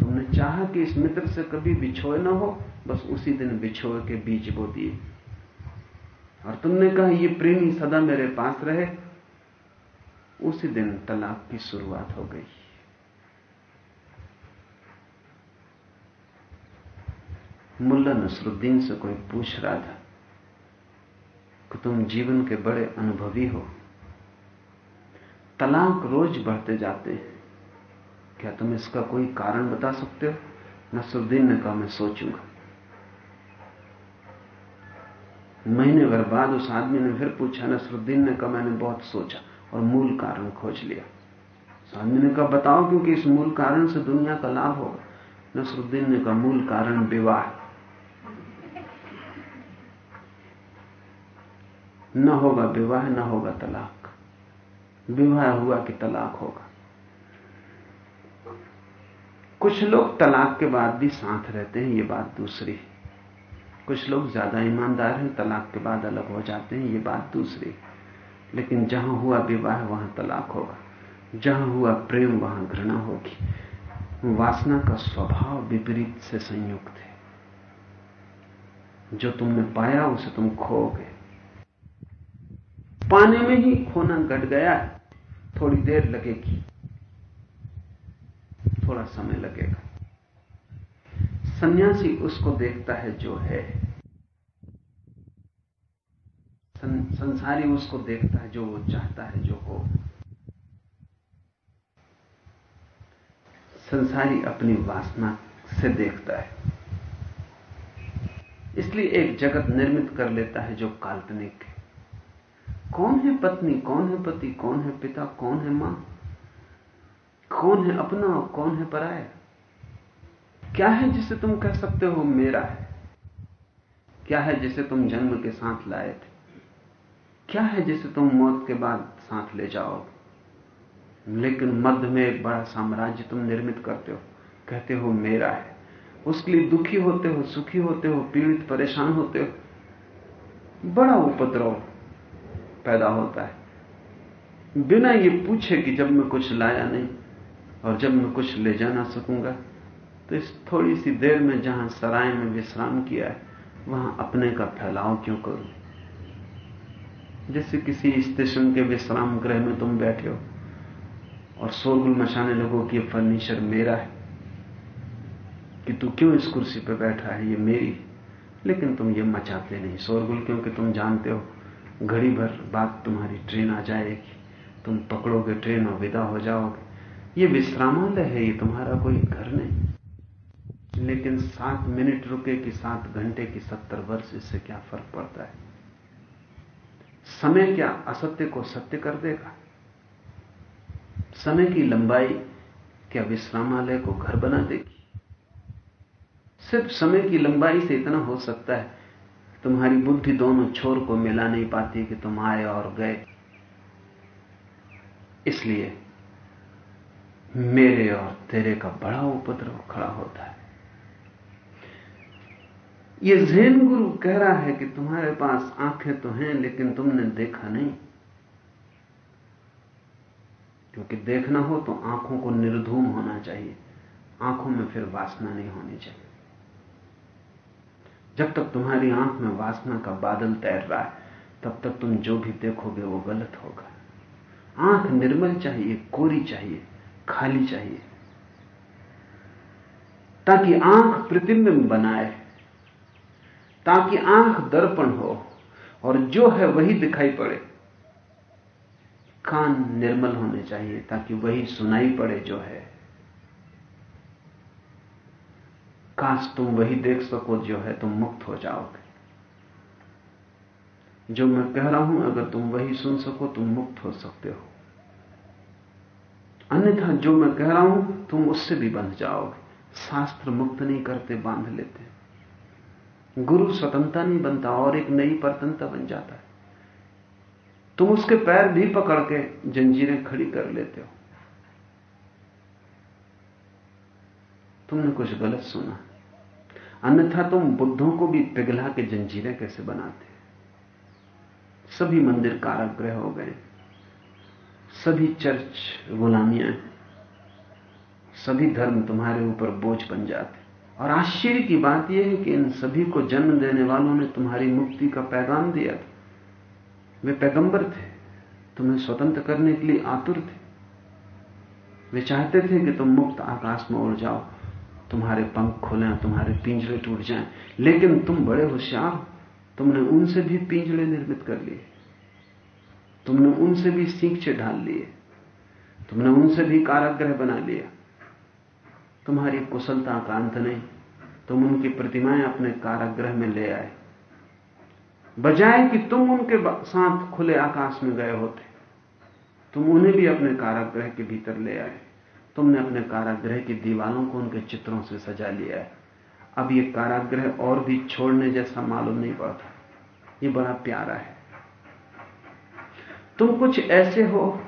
तुमने चाहा कि इस मित्र से कभी बिछोए ना हो, बस उसी दिन बिछोए के बीच बो दिए। और तुमने कहा, ये प्रेमी सदा मेरे पास रहे। उसी दिन तलाक की शुरुआत हो गई। मुल्ला नसरुद्दीन से कोई पूछ रहा था कि तुम जीवन के बड़े अनुभवी हो। तलाक रोज बढ़ते जाते हैं। क्या तुम इसका कोई कारण बता सकते हो? नसरुद्दीन ने कहा, मैं सोचूँगा। महीने भर बाद उस आदमी ने फिर पूछा, नसरुद्दीन ने कहा, मैंने बहुत सोचा और मूल कारण खोज लिया। उस आदमी ने कहा, बताओ क्योंकि इस मूल कारण से दुनिया का लाभ होगा। नसरुद्दीन ने कहा, मूल कारण विवाह। न होगा विवाह, न होगा तलाक। विवाह हुआ कि तलाक होगा। कुछ लोग तलाक के बाद भी साथ रहते हैं, ये बात दूसरी कुछ लोग ज़्यादा ईमानदार हैं, तलाक के बाद अलग हो जाते हैं, ये बात दूसरी लेकिन जहाँ हुआ विवाह, वहाँ तलाक होगा। जहाँ हुआ प्रेम, वहाँ घृणा होगी। वासना का स्वभाव विपरीत से संयुक्त है। जो तुमने पाया, उसे तुम खोगे पाने में ही खोना घट गया। है थोड़ी देर लगेगी। थोड़ा समय लगेगा। सन्यासी उसको देखता है जो है। सं, संसारी उसको देखता है जो वो चाहता है जो हो। संसारी अपनी वासना से देखता है। इसलिए एक जगत निर्मित कर लेता है जो काल्पनिक है। कौन है पत्नी, कौन है पति, कौन है पिता, कौन है माँ? कौन है अपना और कौन है पराया? क्या है जिसे तुम कह सकते हो मेरा है? क्या है जिसे तुम जन्म के साथ लाए थे? क्या है जिसे तुम मौत के बाद साथ ले जाओगे? लेकिन मध्य में एक बड़ा साम्राज्य तुम निर्मित करते हो, कहते हो मेरा है। उसके लिए दुखी होते हो, सुखी होते हो, पीड़ित, परेशान होते हो। बड़ा उपद्रव। पैदा होता है। बिना ये पूछे कि जब मैं कुछ लाया नहीं और जब मैं कुछ ले जा ना सकूँगा तो इस थोड़ी सी देर में जहाँ सराय में विश्राम किया है, वहाँ अपने का फैलाव क्यों करूँ? जैसे किसी स्टेशन के विश्राम गृह में तुम बैठे हो और शोरगुल मचाने लोगों कि फर्नीचर मेरा है, कि तू क्यों इस कुर्सी पर बैठा है? ये मेरी लेकिन तुम ये मचाते नहीं। शोरगुल, क्योंकि तुम जानते हो घड़ी भर बाद तुम्हारी ट्रेन आ जाएगी। तुम पकड़ोगे ट्रेन और विदा हो जाओगे। ये विश्रामालय है, ये तुम्हारा कोई घर नहीं। लेकिन सात मिनट रुके कि सात घंटे की सत्तर वर्ष, इससे क्या फ़र्क पड़ता है? समय क्या असत्य को सत्य कर देगा? समय की लंबाई क्या विश्रामालय को घर बना देगी? सिर्फ़ समय की लंबाई से इतना हो सकता है तुम्हारी बुद्धि दोनों छोर को मिला नहीं पाती कि तुम आए और गए। इसलिए मेरे और तेरे का बड़ा उपद्रव खड़ा होता है। ये जैन गुरु कह रहा है कि तुम्हारे पास आँखें तो हैं, लेकिन तुमने देखा नहीं। क्योंकि देखना हो तो आँखों को निर्धूम होना चाहिए। आँखों में फिर वासना नहीं होनी चाहिए। जब तक तुम्हारी आँख में वासना का बादल तैर रहा है, तब तक तुम जो भी देखोगे वो गलत होगा। आँख निर्मल चाहिए, कोरी चाहिए, खाली चाहिए। ताकि आँख प्रतिबिंब बनाए, ताकि आँख दर्पण हो, और जो है वही दिखाई पड़े। कान निर्मल होने चाहिए, ताकि वही सुनाई पड़े जो है। काश तुम वही देख सको जो है तुम मुक्त हो जाओगे। जो मैं कह रहा हूँ, अगर तुम वही सुन सको, तुम मुक्त हो सकते हो। अन्यथा जो मैं कह रहा हूँ, तुम उससे भी बंध जाओगे। शास्त्र मुक्त नहीं करते, बाँध लेते। गुरु स्वतंत्रता नहीं बनता और एक नई परतंत्रता बन जाता है। तुम उसके पैर भी पकड़ के जंजीरें खड़ी कर लेते हो। तुमने कुछ गलत सुना। अन्यथा तुम बुद्धों को भी पिघला के जंजीरें कैसे बनाते सभी मंदिर काराग्रह हो गए, सभी चर्च गुलामियाँ हैं, सभी धर्म तुम्हारे ऊपर बोझ बन जाते और आश्चर्य की बात यह है कि इन सभी को जन्म देने वालों ने तुम्हारी मुक्ति का पैगाम दिया था। वे पैगंबर थे, तुम्हें स्वतंत्र करने के लिए आतुर थे। वे चाहते थे कि तुम मुक्त आकाश में उड़ जाओ। तुम्हारे पंख खुले तुम्हारे पिंजरे टूट जाएँ। लेकिन तुम बड़े होशियार तुमने उनसे भी पिंजरे निर्मित कर लिए। तुमने उनसे भी सींचे ढाल लिए। तुमने उनसे भी काराग्रह बना लिया। तुम्हारी कुशलता का अंत नहीं। तुम उनकी प्रतिमाएँ अपने काराग्रह में ले आए। बजाय कि तुम उनके साथ खुले आकाश में गए होते। तुम उन्हें भी अपने काराग्रह के भीतर ले आए। तुमने अपने कारागृह की दीवालों को उनके चित्रों से सजा लिया है। अब ये कारागृह और भी छोड़ने जैसा मालूम नहीं पड़ता। ये बड़ा प्यारा है। तुम कुछ ऐसे हो।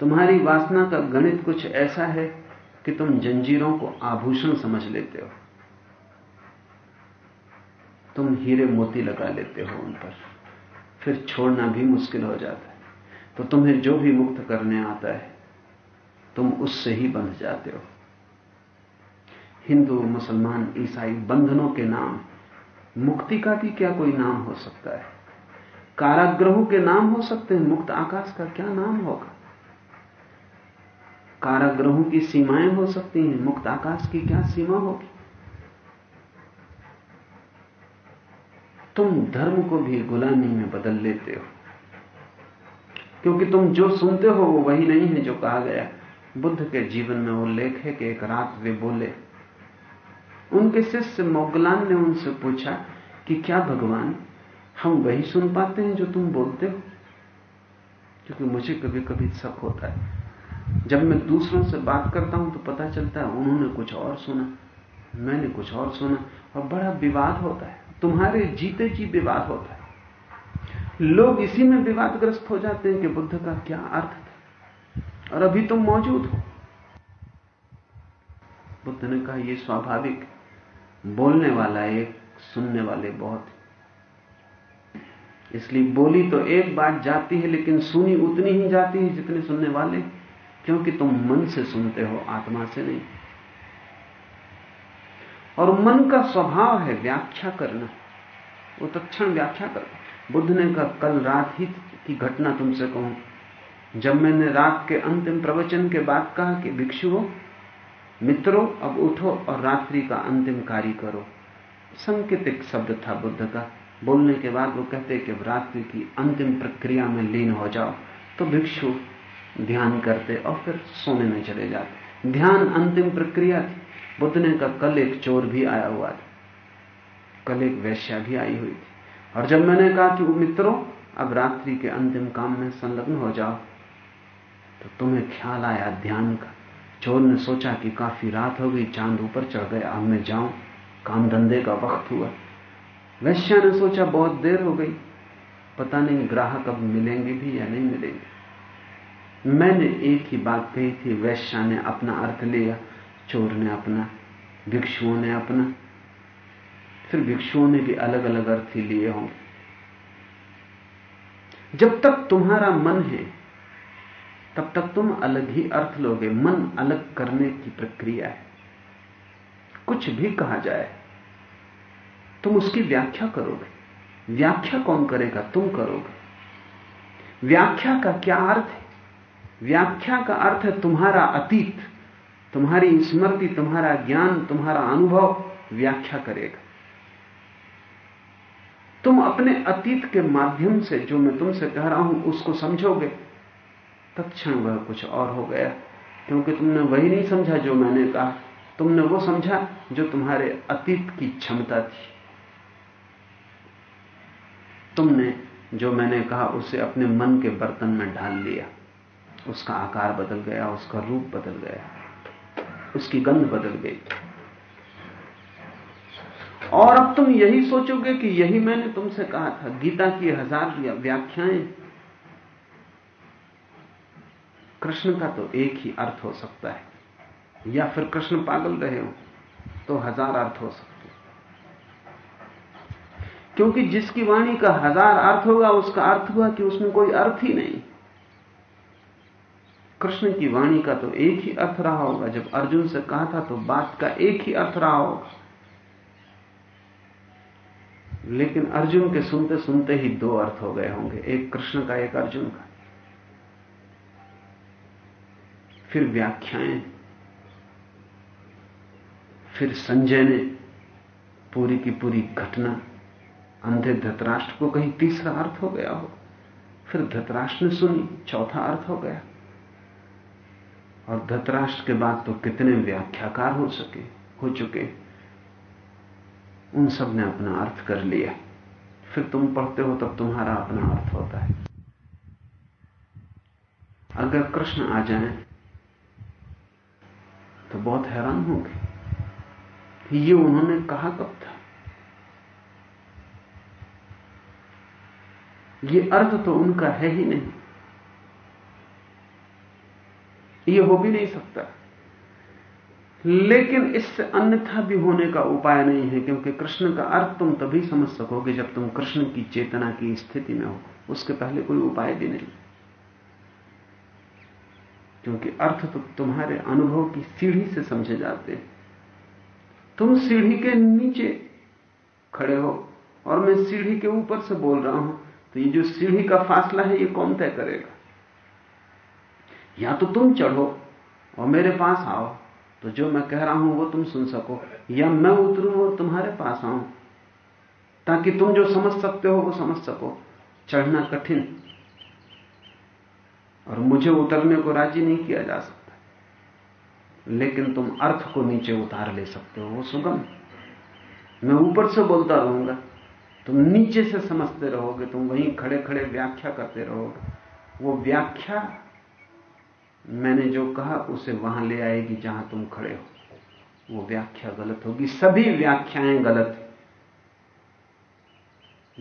तुम्हारी वासना का गणित कुछ ऐसा है कि तुम जंजीरों को आभूषण समझ लेते हो। तुम हीरे मोती लगा लेते हो उन पर। फिर छोड़ना भी मुश्किल हो जाता है। तो तुम्हें जो भी मुक्त करने आता है तुम उससे ही बंध जाते हो। हिंदू, मुसलमान, ईसाई बंधनों के नाम, मुक्ति का भी क्या कोई नाम हो सकता है? काराग्रहों के नाम हो सकते हैं, मुक्त आकाश का क्या नाम होगा? काराग्रहों की सीमाएँ हो सकती हैं, मुक्त आकाश की क्या सीमा होगी? तुम धर्म को भी गुलामी में बदल लेते हो, क्योंकि तुम जो सुनते हो वो वही नहीं है जो कहा गया। बुद्ध के जीवन में उल्लेख है कि एक रात वे बोले, उनके शिष्य मोगलान ने उनसे पूछा कि क्या भगवान, हम वही सुन पाते हैं जो तुम बोलते हो? क्योंकि मुझे कभी कभी शक होता है। जब मैं दूसरों से बात करता हूँ तो पता चलता है उन्होंने कुछ और सुना, मैंने कुछ और सुना और बड़ा विवाद होता है। तुम्हारे जीते जी विवाद होता है। लोग इसी में विवादग्रस्त हो जाते हैं कि बुद्ध का क्या अर्थ और अभी तुम मौजूद हो। बुद्ध ने कहा यह स्वाभाविक बोलने वाला एक सुनने वाले बहुत इसलिए बोली तो एक बात जाती है, लेकिन सुनी उतनी ही जाती है जितने सुनने वाले, क्योंकि तुम मन से सुनते हो, आत्मा से नहीं। और मन का स्वभाव है व्याख्या करना। वो तत्ण व्याख्या कर बुद्ध ने कहा, कल रात ही की घटना तुमसे कहूँ। जब मैंने रात के अंतिम प्रवचन के बाद कहा कि भिक्षुओं, मित्रों, अब उठो और रात्रि का अंतिम कार्य करो। संकेतिक शब्द था बुद्ध का। बोलने के बाद वो कहते कि रात्रि की अंतिम प्रक्रिया में लीन हो जाओ। तो भिक्षु ध्यान करते और फिर सोने में चले जाते। ध्यान अंतिम प्रक्रिया थी। बुद्ध ने कहा, कल एक चोर भी आया हुआ था। कल एक वैश्या भी आई हुई थी। और जब मैंने कहा कि मित्रों, अब रात्रि के अंतिम काम में संलग्न हो जाओ तो तुम्हें ख्याल आया ध्यान का। चोर ने सोचा कि काफ़ी रात हो गई, चाँद ऊपर चढ़ गया। अब मैं जाऊँ, काम धंधे का वक्त हुआ। वैश्या ने सोचा बहुत देर हो गई। पता नहीं ग्राहक अब मिलेंगे भी या नहीं मिलेंगे। मैंने एक ही बात कही थी, वैश्या ने अपना अर्थ लिया, चोर ने अपना, भिक्षुओं ने अपना। फिर भिक्षुओं ने भी अलग अलग अर्थ ही लिए होंगे जब तक तुम्हारा मन है तब तक तुम अलग ही अर्थ लोगे, मन अलग करने की प्रक्रिया है। कुछ भी कहा जाए, तुम उसकी व्याख्या करोगे। व्याख्या कौन करेगा? तुम करोगे। व्याख्या का क्या अर्थ है? व्याख्या का अर्थ है तुम्हारा अतीत, तुम्हारी स्मृति, तुम्हारा ज्ञान, तुम्हारा अनुभव व्याख्या करेगा। तुम अपने अतीत के माध्यम से जो मैं तुमसे कह रहा हूँ, उसको समझोगे। तत्क्षण वह कुछ और हो गया। क्योंकि तुमने वही नहीं समझा जो मैंने कहा। तुमने वो समझा जो तुम्हारे अतीत की क्षमता थी। तुमने जो मैंने कहा, उसे अपने मन के बर्तन में ढाल लिया। उसका आकार बदल गया, उसका रूप बदल गया। उसकी गंध बदल गई। और अब तुम यही सोचोगे कि यही मैंने तुमसे कहा था। गीता की हज़ार व्याख्याएँ कृष्ण का तो एक ही अर्थ हो सकता है। या फिर कृष्ण पागल रहे हो तो हज़ार अर्थ हो सकते क्योंकि जिसकी वाणी का हज़ार अर्थ होगा, उसका अर्थ हुआ कि उसमें कोई अर्थ ही नहीं। कृष्ण की वाणी का तो एक ही अर्थ रहा होगा। जब अर्जुन से कहा था तो बात का एक ही अर्थ रहा होगा। लेकिन अर्जुन के सुनते सुनते ही दो अर्थ हो गए होंगे, एक कृष्ण का, एक अर्जुन का। फिर व्याख्याएँ, फिर संजय ने पूरी की पूरी घटना, अंधे धतराष्ट्र को कहीं तीसरा अर्थ हो गया हो, फिर धतराष्ट्र ने सुनी, चौथा अर्थ हो गया। और धतराष्ट्र के बाद तो कितने व्याख्याकार हो सके, हो चुके। उन सबने अपना अर्थ कर लिया। फिर तुम पढ़ते हो, तब तुम्हारा अपना अर्थ होता है। अगर कृष्ण आ जाए तो बहुत हैरान होंगे ये उन्होंने कहा कब था? ये अर्थ तो उनका है ही नहीं। ये हो भी नहीं सकता। लेकिन इससे अन्यथा भी होने का उपाय नहीं है, क्योंकि कृष्ण का अर्थ तुम तभी समझ सकोगे जब तुम कृष्ण की चेतना की स्थिति में हो। उसके पहले कोई उपाय भी नहीं। क्योंकि अर्थ तो तुम्हारे अनुभव की सीढ़ी से समझे जाते हैं। तुम सीढ़ी के नीचे खड़े हो और मैं सीढ़ी के ऊपर से बोल रहा हूँ तो ये जो सीढ़ी का फासला है, ये कौन तय करेगा? या तो तुम चढ़ो और मेरे पास आओ तो जो मैं कह रहा हूँ, वो तुम सुन सको, या मैं उतरूं और तुम्हारे पास आऊँ, ताकि तुम जो समझ सकते हो, वो समझ सको। चढ़ना कठिन और मुझे उतरने को राज़ी नहीं किया जा सकता। लेकिन तुम अर्थ को नीचे उतार ले सकते हो, वो सुगम। मैं ऊपर से बोलता रहूँगा, तुम नीचे से समझते रहोगे, तुम वहीं खड़े खड़े व्याख्या करते रहोगे। वो व्याख्या, मैंने जो कहा, उसे वहाँ ले आएगी जहाँ तुम खड़े हो। वो व्याख्या गलत होगी, सभी व्याख्याएँ गलत है।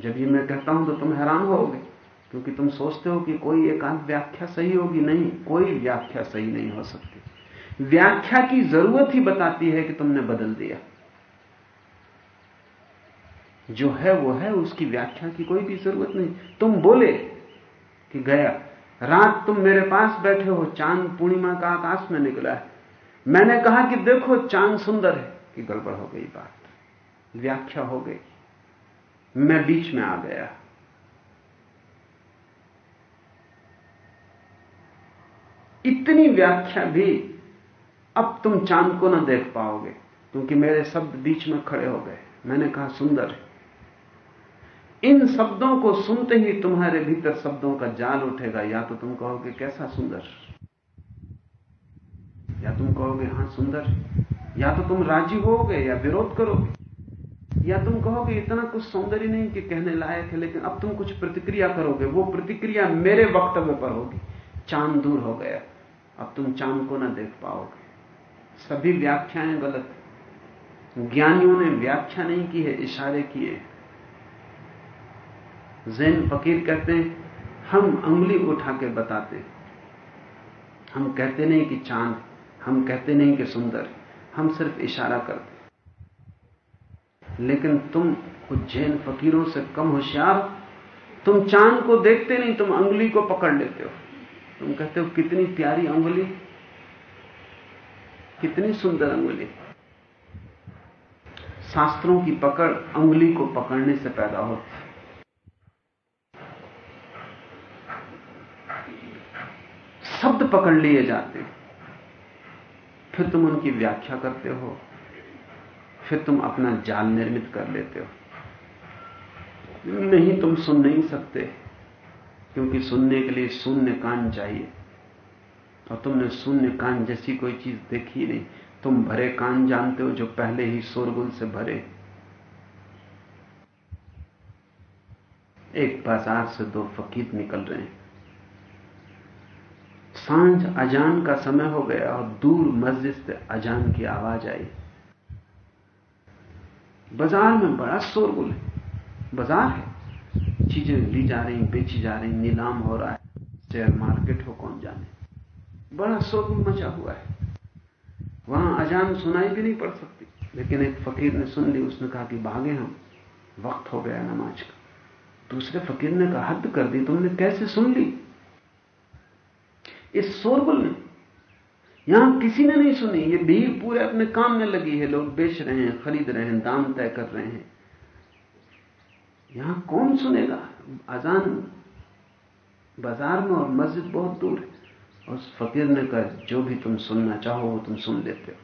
जब ये मैं कहता हूँ तो तुम हैरान होगे। क्योंकि तुम सोचते हो कि कोई एकांत व्याख्या सही होगी? नहीं, कोई व्याख्या सही नहीं हो सकती। व्याख्या की ज़रूरत ही बताती है कि तुमने बदल दिया। जो है वो है, उसकी व्याख्या की कोई भी ज़रूरत नहीं। तुम बोले कि गया, रात तुम मेरे पास बैठे हो, चाँद पूर्णिमा का आकाश में निकला है। मैंने कहा कि देखो, चाँद सुंदर है, कि गड़बड़ हो गई बात। व्याख्या हो गई। मैं बीच में आ गया। इतनी व्याख्या भी अब तुम चाँद को ना देख पाओगे, क्योंकि मेरे शब्द बीच में खड़े हो गए। मैंने कहा, सुंदर है। इन शब्दों को सुनते ही तुम्हारे भीतर शब्दों का जाल उठेगा। या तो तुम कहोगे, कैसा सुंदर? या तुम कहोगे, हाँ, सुंदर या तो तुम राज़ी होगे या विरोध करोगे। या तुम कहोगे, इतना कुछ सौंदर्य नहीं कि कहने लायक है, लेकिन अब तुम कुछ प्रतिक्रिया करोगे। वो प्रतिक्रिया मेरे वक्तव्य पर होगी। चाँद दूर हो गया। अब तुम चाँद को ना देख पाओगे। सभी व्याख्याएँ गलत ज्ञानियों ने व्याख्या नहीं की है, इशारे किए जैन फकीर कहते हैं, हम अंगुली उठा के बताते हम कहते नहीं कि चाँद, हम कहते नहीं कि सुंदर, हम सिर्फ़ इशारा करते लेकिन तुम कुछ जैन फकीरों से कम होशियार तुम चाँद को देखते नहीं, तुम अंगुली को पकड़ लेते हो। तुम कहते हो, कितनी प्यारी अंगुली। कितनी सुंदर अंगुली। शास्त्रों की पकड़ अंगुली को पकड़ने से पैदा होती शब्द पकड़ लिए जाते फिर तुम उनकी व्याख्या करते हो। फिर तुम अपना जाल निर्मित कर लेते हो। नहीं, तुम सुन नहीं सकते। क्योंकि सुनने के लिए शून्य कान चाहिए। और तुमने शून्य कान जैसी कोई चीज़ देखी नहीं। तुम भरे कान जानते हो जो पहले ही शोरगुल से भरे। एक बाज़ार से दो फकीर निकल रहे हैं। साँझ अजान का समय हो गया और दूर मस्जिद से अजान की आवाज़ आई। बाज़ार में बड़ा शोरगुल है। बाज़ार है। चीज़ें ली जा रही बेची जा रही नीलाम हो रहा है, शेयर मार्केट हो कौन जाने? बड़ा शोरगुल मचा हुआ है। वहाँ अजान सुनाई भी नहीं पड़ सकती। लेकिन एक फकीर ने सुन ली, उसने कहा कि भागे हम, वक्त हो गया नमाज़ का। दूसरे फकीर ने कहा, हद कर दी तुमने, कैसे सुन ली? इस शोरगुल में यहाँ किसी ने नहीं सुनी। ये भीड़ पूरे अपने काम में लगी है, लोग बेच रहे हैं, खरीद रहे हैं, दाम तय कर रहे हैं। यहाँ कौन सुनेगा? अजान बाज़ार में और मस्जिद बहुत दूर है। उस फकीर ने कहा, जो भी तुम सुनना चाहो, वो तुम सुन लेते हो।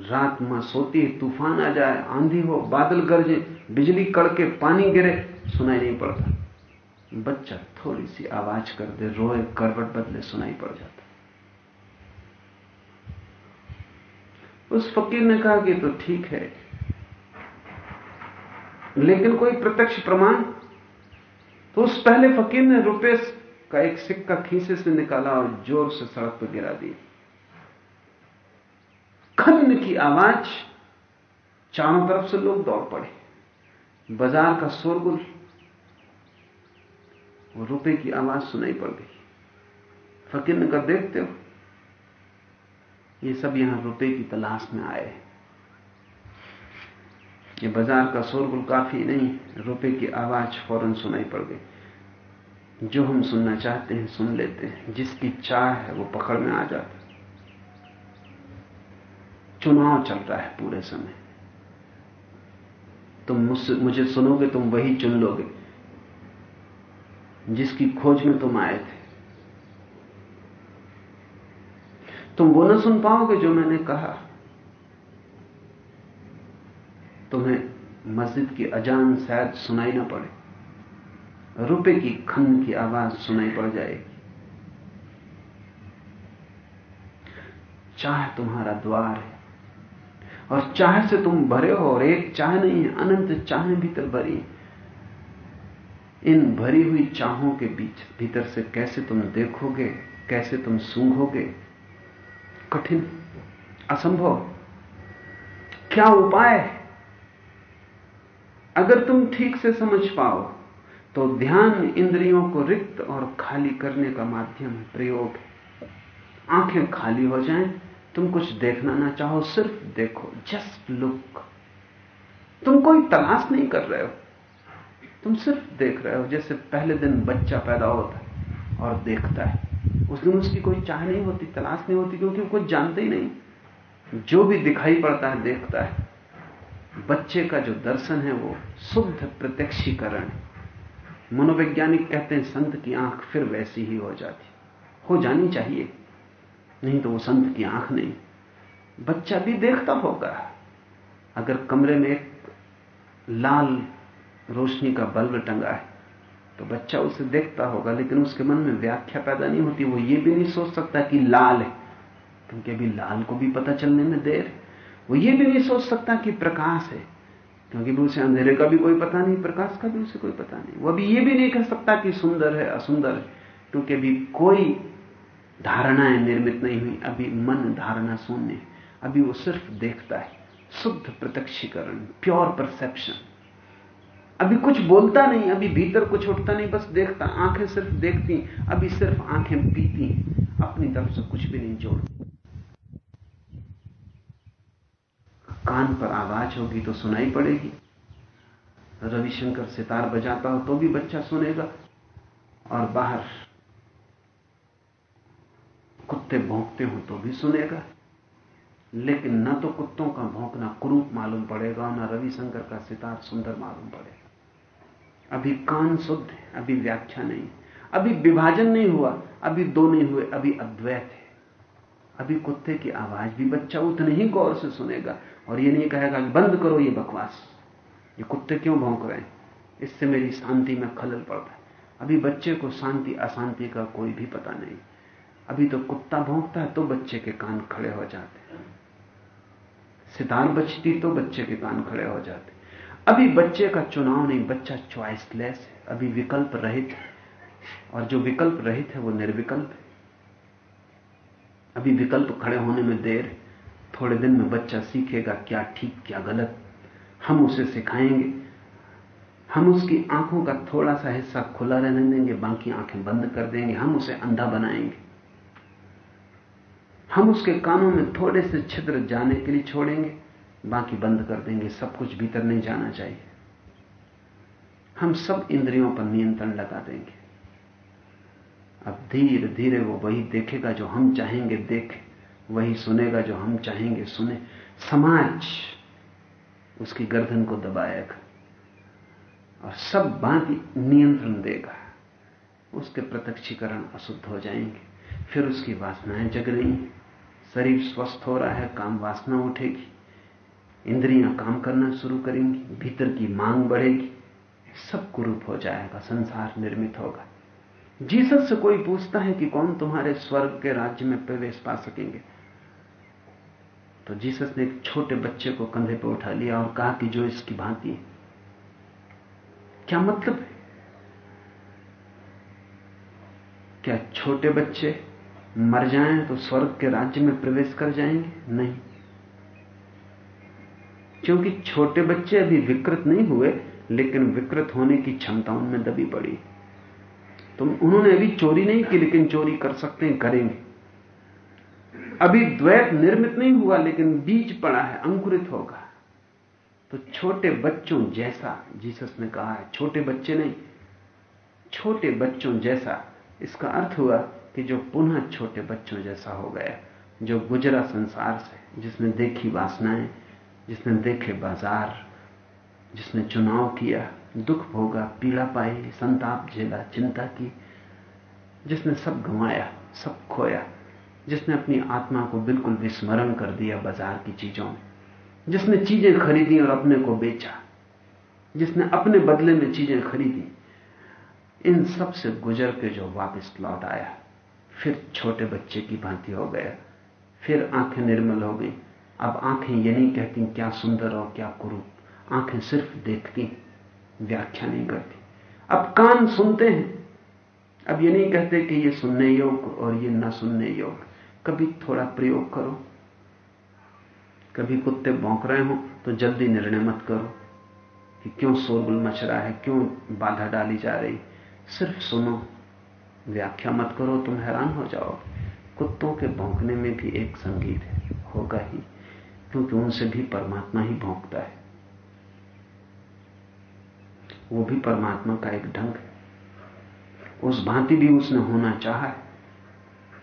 रात माँ सोती तूफ़ान आ जाए, आंधी हो, बादल गरजे, बिजली कड़के, पानी गिरे, सुनाई नहीं पड़ता। बच्चा थोड़ी सी आवाज़ कर दे रोए, करवट बदले सुनाई पड़ जाता। उस फकीर ने कहा कि तो ठीक है लेकिन कोई प्रत्यक्ष प्रमाण? तो उस पहले फकीर ने रुपये का एक सिक्का खीसे से निकाला और ज़ोर से सड़क पर गिरा दिया। खन्न की आवाज़ चारों तरफ़ से लोग दौड़ पड़े। बाज़ार का शोरगुल और रुपए की आवाज़ सुनाई पड़ गई। फकीर ने कर देखते हो, ये सब यहाँ रुपए की तलाश में आए ये बाज़ार का शोरगुल काफ़ी नहीं, रुपए की आवाज़ फ़ौरन सुनाई पड़ गई। जो हम सुनना चाहते हैं, सुन लेते हैं। जिसकी चाह है, वो पकड़ में आ जाता चुनाव चल रहा है पूरे समय। तुम मुझसे, मुझे सुनोगे, तुम वही चुन लोगे। जिसकी खोज में तुम आए थे। तुम वो ना सुन पाओगे जो मैंने कहा। तुम्हें मस्जिद की अजान शायद सुनाई ना पड़े। रुपए की खन की आवाज़ सुनाई पड़ जाएगी। चाह तुम्हारा द्वार है, और चाह से तुम भरे हो, और एक चाह नहीं है अनंत चाहें भीतर भरी। इन भरी हुई चाहों के बीच भीतर से कैसे तुम देखोगे, कैसे तुम सूंघोगे? कठिन, असंभव। क्या उपाय अगर तुम ठीक से समझ पाओ तो ध्यान इंद्रियों को रिक्त और खाली करने का माध्यम है, प्रयोग है। आँखें खाली हो जाएँ, तुम कुछ देखना ना चाहो, सिर्फ़ देखो, जस्ट लुक। तुम कोई तलाश नहीं कर रहे हो। तुम सिर्फ़ देख रहे हो, जैसे पहले दिन बच्चा पैदा होता है और देखता है। उस दिन उसकी कोई चाह नहीं होती, तलाश नहीं होती, क्योंकि वो कुछ जानते ही नहीं। जो भी दिखाई पड़ता है, देखता है। बच्चे का जो दर्शन है वो शुद्ध प्रत्यक्षीकरण है। मनोवैज्ञानिक कहते हैं, संत की आँख फिर वैसी ही हो जाती। हो जानी चाहिए, नहीं तो वो संत की आँख नहीं। बच्चा भी देखता होगा। अगर कमरे में एक लाल रोशनी का बल्ब टंगा है तो बच्चा उसे देखता होगा, लेकिन उसके मन में व्याख्या पैदा नहीं होती। वो ये भी नहीं सोच सकता कि लाल है। क्योंकि अभी लाल को भी पता चलने में देर है। वो ये भी नहीं सोच सकता कि प्रकाश है, क्योंकि भी उसे अंधेरे का भी कोई पता नहीं, प्रकाश का भी उसे कोई पता नहीं। वो अभी ये भी नहीं कह सकता कि सुंदर है, असुंदर है, क्योंकि अभी कोई धारणाएँ निर्मित नहीं हुई। अभी मन धारणा शून्य है। अभी वो सिर्फ़ देखता है। शुद्ध प्रत्यक्षीकरण प्योर परसेप्शन अभी कुछ बोलता नहीं, अभी भीतर कुछ उठता नहीं, बस देखता। आँखें सिर्फ़ देखती, अभी सिर्फ़ आँखें पीती, अपनी तरफ़ से कुछ भी नहीं जोड़ती। कान पर आवाज़ होगी तो सुनाई पड़ेगी। रविशंकर सितार बजाता हो तो भी बच्चा सुनेगा। और बाहर कुत्ते भौंकते हो तो भी सुनेगा। लेकिन न तो कुत्तों का भौंकना क्रूप मालूम पड़ेगा और न रविशंकर का सितार सुंदर मालूम पड़ेगा। अभी कान शुद्ध है, अभी व्याख्या नहीं अभी विभाजन नहीं हुआ, अभी दो नहीं हुए, अभी अद्वैत है। अभी कुत्ते की आवाज़ भी बच्चा उतने ही गौर से सुनेगा। और ये नहीं कहेगा कि बंद करो ये बकवास। ये कुत्ते क्यों भौंक रहे हैं? इससे मेरी शांति में खलल पड़ता है। अभी बच्चे को शांति, अशांति का कोई भी पता नहीं। अभी तो कुत्ता भौंकता है तो बच्चे के कान खड़े हो जाते सितार बचती तो बच्चे के कान खड़े हो जाते अभी बच्चे का चुनाव नहीं, बच्चा च्वाइसलेस है। अभी विकल्प रहित है। और जो विकल्प रहित है, वो निर्विकल्प है। अभी विकल्प खड़े होने में देर है। थोड़े दिन में बच्चा सीखेगा क्या ठीक, क्या गलत। हम उसे सिखाएँगे। हम उसकी आँखों का थोड़ा सा हिस्सा खुला रहने देंगे, बाकी आँखें बंद कर देंगे। हम उसे अंधा बनाएँगे। हम उसके कानों में थोड़े से छिद्र जाने के लिए छोड़ेंगे, बाकी बंद कर देंगे। सब कुछ भीतर नहीं जाना चाहिए। हम सब इंद्रियों पर नियंत्रण लगा देंगे। अब धीरे धीरे वो वही देखेगा जो हम चाहेंगे देखे। वही सुनेगा जो हम चाहेंगे सुने। समाज उसकी गर्दन को दबाएगा और सब बाकी नियंत्रण देगा। उसके प्रत्यक्षीकरण अशुद्ध हो जाएँगे। फिर उसकी वासनाएँ जग रही शरीर स्वस्थ हो रहा है, काम वासना उठेगी। इंद्रियाँ काम करना शुरू करेंगी, भीतर की मांग बढ़ेगी। सब कुरूप हो जाएगा, संसार निर्मित होगा। जीसस से कोई पूछता है कि कौन तुम्हारे स्वर्ग के राज्य में प्रवेश पा सकेंगे? तो जीसस ने एक छोटे बच्चे को कंधे पर उठा लिया और कहा कि जो इसकी भांति है, क्या मतलब है? क्या छोटे बच्चे मर जाएँ तो स्वर्ग के राज्य में प्रवेश कर जाएँगे? नहीं। क्योंकि छोटे बच्चे अभी विकृत नहीं हुए, लेकिन विकृत होने की क्षमता उनमें दबी पड़ी। तो उन्होंने अभी चोरी नहीं की, लेकिन चोरी कर सकते हैं, करेंगे। अभी द्वैत निर्मित नहीं हुआ, लेकिन बीज पड़ा है, अंकुरित होगा। तो छोटे बच्चों जैसा, जीसस ने कहा है, छोटे बच्चे नहीं, छोटे बच्चों जैसा, इसका अर्थ हुआ कि जो पुनः छोटे बच्चों जैसा हो गया, जो गुजरा संसार से, जिसने देखी वासनाएँ, जिसने देखे बाज़ार, जिसने चुनाव किया, दुख भोगा, पीड़ा पाई, संताप झेला, चिंता की, जिसने सब गंवाया सब खोया जिसने अपनी आत्मा को बिल्कुल विस्मरण कर दिया बाज़ार की चीज़ों में। जिसने चीज़ें खरीदी और अपने को बेचा। जिसने अपने बदले में चीज़ें खरीदी। इन सबसे गुजर के जो वापस लौट आया, फिर छोटे बच्चे की भांति हो गया। फिर आँखें निर्मल हो गई। अब आँखें ये नहीं कहती क्या सुंदर और क्या कुरूप। आँखें सिर्फ़ देखती व्याख्या नहीं करती। अब कान सुनते हैं। अब ये नहीं कहते कि ये सुनने योग और ये न सुनने योग कभी थोड़ा प्रयोग करो। कभी कुत्ते भौंक रहे हो तो जल्दी निर्णय मत करो कि क्यों शोरगुल मच रहा है, क्यों बाधा डाली जा रही। सिर्फ़ सुनो, व्याख्या मत करो, तुम हैरान हो जाओ कुत्तों के भौंकने में भी एक संगीत है, होगा ही, क्योंकि उनसे भी परमात्मा ही भौंकता है। वो भी परमात्मा का एक ढंग है। उस भांति भी उसने होना चाहा है।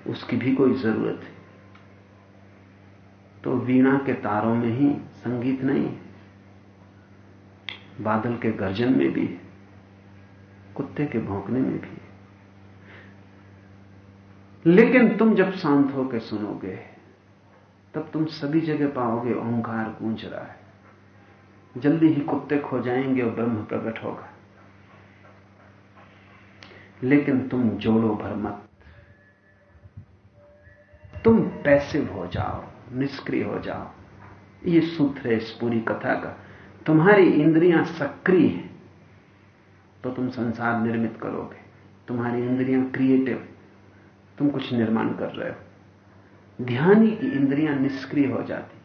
उसकी भी कोई ज़रूरत है। तो वीणा के तारों में ही संगीत नहीं है। बादल के गर्जन में भी है। कुत्ते के भौंकने में भी है। लेकिन तुम जब शांत होकर सुनोगे, तब तुम सभी जगह पाओगे ओंकार गूंज रहा है। जल्दी ही कुत्ते खो जाएँगे और ब्रह्म प्रकट होगा। लेकिन तुम जोड़ो भर मत। तुम पैसिव हो जाओ, निष्क्रिय हो जाओ। ये सूत्र है इस पूरी कथा का। तुम्हारी इंद्रियाँ सक्रिय हैं तो तुम संसार निर्मित करोगे। तुम्हारी इंद्रियाँ क्रिएटिव तुम कुछ निर्माण कर रहे हो। ध्यानी की इंद्रियाँ निष्क्रिय हो जाती।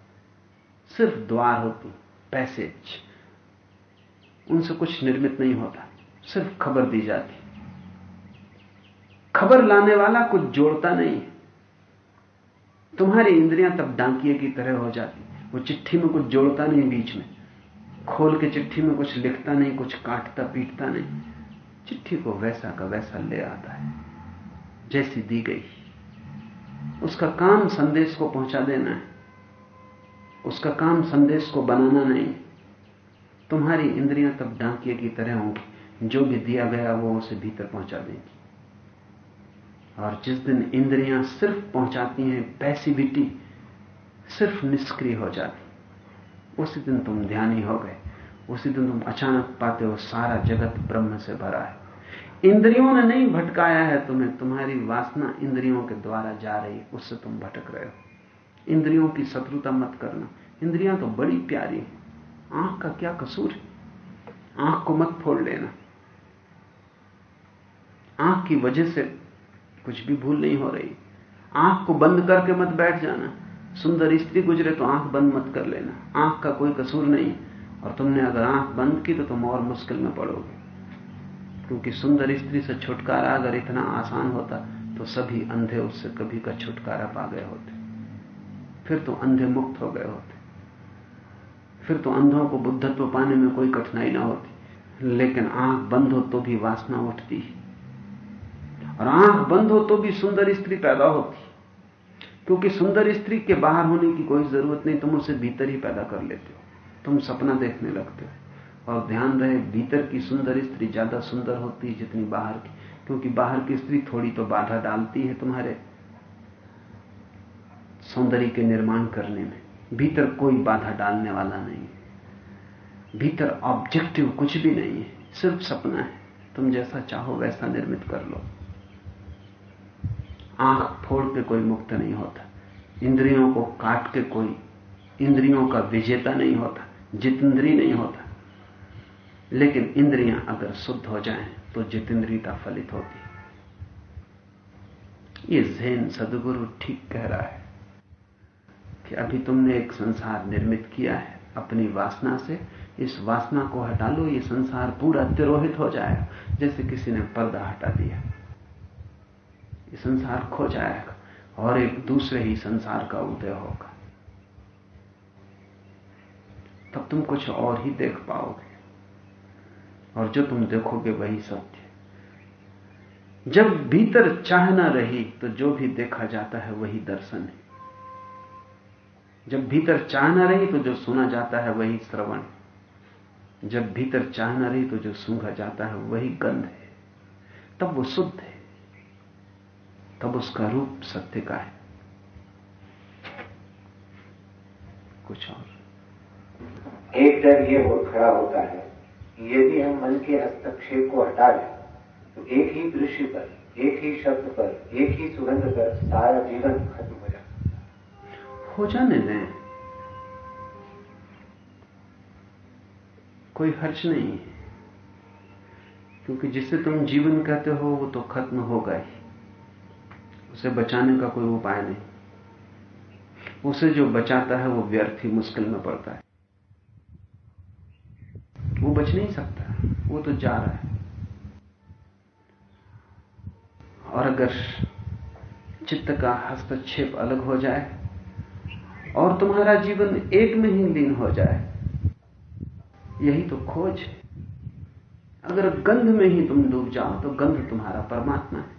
सिर्फ़ द्वार होती, पैसेज। उनसे कुछ निर्मित नहीं होता, सिर्फ़ खबर दी जाती। खबर लाने वाला कुछ जोड़ता नहीं तुम्हारी इंद्रियाँ तब डांकिए की तरह हो जाती। वो चिट्ठी में कुछ जोड़ता नहीं बीच में। खोल के चिट्ठी में कुछ लिखता नहीं, कुछ काटता, पीटता नहीं। चिट्ठी को वैसा का वैसा ले आता है। जैसी दी गई। उसका काम संदेश को पहुँचा देना है। उसका काम संदेश को बनाना नहीं। तुम्हारी इंद्रियाँ तब डांकिए की तरह होंगी। जो भी दिया गया वो उसे भीतर पहुँचा देंगी। और जिस दिन इंद्रियाँ सिर्फ़ पहुंचाती हैं पैसिविटी सिर्फ़ निष्क्रिय हो जाती। उसी दिन तुम ध्यानी हो गए। उसी दिन तुम अचानक पाते हो सारा जगत ब्रह्म से भरा है। इंद्रियों ने नहीं भटकाया है तुम्हें, तुम्हारी वासना इंद्रियों के द्वारा जा रही, उससे तुम भटक रहे हो। इंद्रियों की शत्रुता मत करना। इंद्रियाँ तो बड़ी प्यारी हैं। आँख का क्या कसूर है? आँख को मत फोड़ लेना। आँख की वजह से कुछ भी भूल नहीं हो रही। आँख को बंद करके मत बैठ जाना। सुंदर स्त्री गुजरे तो आँख बंद मत कर लेना। आँख का कोई कसूर नहीं। और तुमने अगर आँख बंद की तो तुम और मुश्किल में पड़ोगे। क्योंकि सुंदर स्त्री से छुटकारा अगर इतना आसान होता तो सभी अंधे उससे कभी का छुटकारा पा गए होते। फिर तो अंधे मुक्त हो गए होते। फिर तो अंधों को बुद्धत्व पाने में कोई कठिनाई ना होती। लेकिन आँख बंद हो तो भी वासना उठती और आँख बंद हो तो भी सुंदर स्त्री पैदा होती। क्योंकि सुंदर स्त्री के बाहर होने की कोई ज़रूरत नहीं, तुम उसे भीतर ही पैदा कर लेते हो। तुम सपना देखने लगते हो। और ध्यान रहे, भीतर की सुंदर स्त्री ज़्यादा सुंदर होती है जितनी बाहर की। क्योंकि बाहर की स्त्री थोड़ी तो बाधा डालती है तुम्हारे सौंदर्य के निर्माण करने में। भीतर कोई बाधा डालने वाला नहीं है। भीतर ऑब्जेक्टिव कुछ भी नहीं है, सिर्फ़ सपना है। तुम जैसा चाहो वैसा निर्मित कर लो। आँख फोड़ के कोई मुक्त नहीं होता। इंद्रियों को काट के कोई, इंद्रियों का विजेता नहीं होता जितेंद्री नहीं होता। लेकिन इंद्रियाँ अगर शुद्ध हो जाएँ तो जितेंद्रियता फलित होती। ये जैन सदगुरु ठीक कह रहा है कि अभी तुमने एक संसार निर्मित किया है, अपनी वासना से। इस वासना को हटा लो, ये संसार पूरा तिरोहित हो जाएगा, जैसे किसी ने पर्दा हटा दिया। ये संसार खो जाएगा, और एक दूसरे ही संसार का उदय होगा। तब तुम कुछ और ही देख पाओगे, और जो तुम देखोगे वही सत्य। जब भीतर चाहना रही तो जो भी देखा जाता है वही दर्शन है। जब भीतर चाहना रही तो जो सुना जाता है वही श्रवण जब भीतर चाहना रही तो जो सूंघा जाता है वही गंध है। तब वो शुद्ध है। तब उसका रूप सत्य का है। कुछ और। एक डर ये हो खड़ा होता है कि यदि हम मन के हस्तक्षेप को हटा लें तो एक ही दृश्य पर एक ही शब्द पर एक ही सुगंध पर सारा जीवन खत्म हो जाता हो। जाने दें। कोई हर्च नहीं है। क्योंकि जिसे तुम जीवन कहते हो वो तो खत्म होगा ही। उसे बचाने का कोई उपाय नहीं। उसे जो बचाता है, वो व्यर्थ ही मुश्किल में पड़ता है। वो बच नहीं सकता। वो तो जा रहा है। और अगर चित्त का हस्तक्षेप अलग हो जाए, और तुम्हारा जीवन एक में ही लीन हो जाए, यही तो खोज है। अगर गंध में ही तुम डूब जाओ तो गंध तुम्हारा परमात्मा है।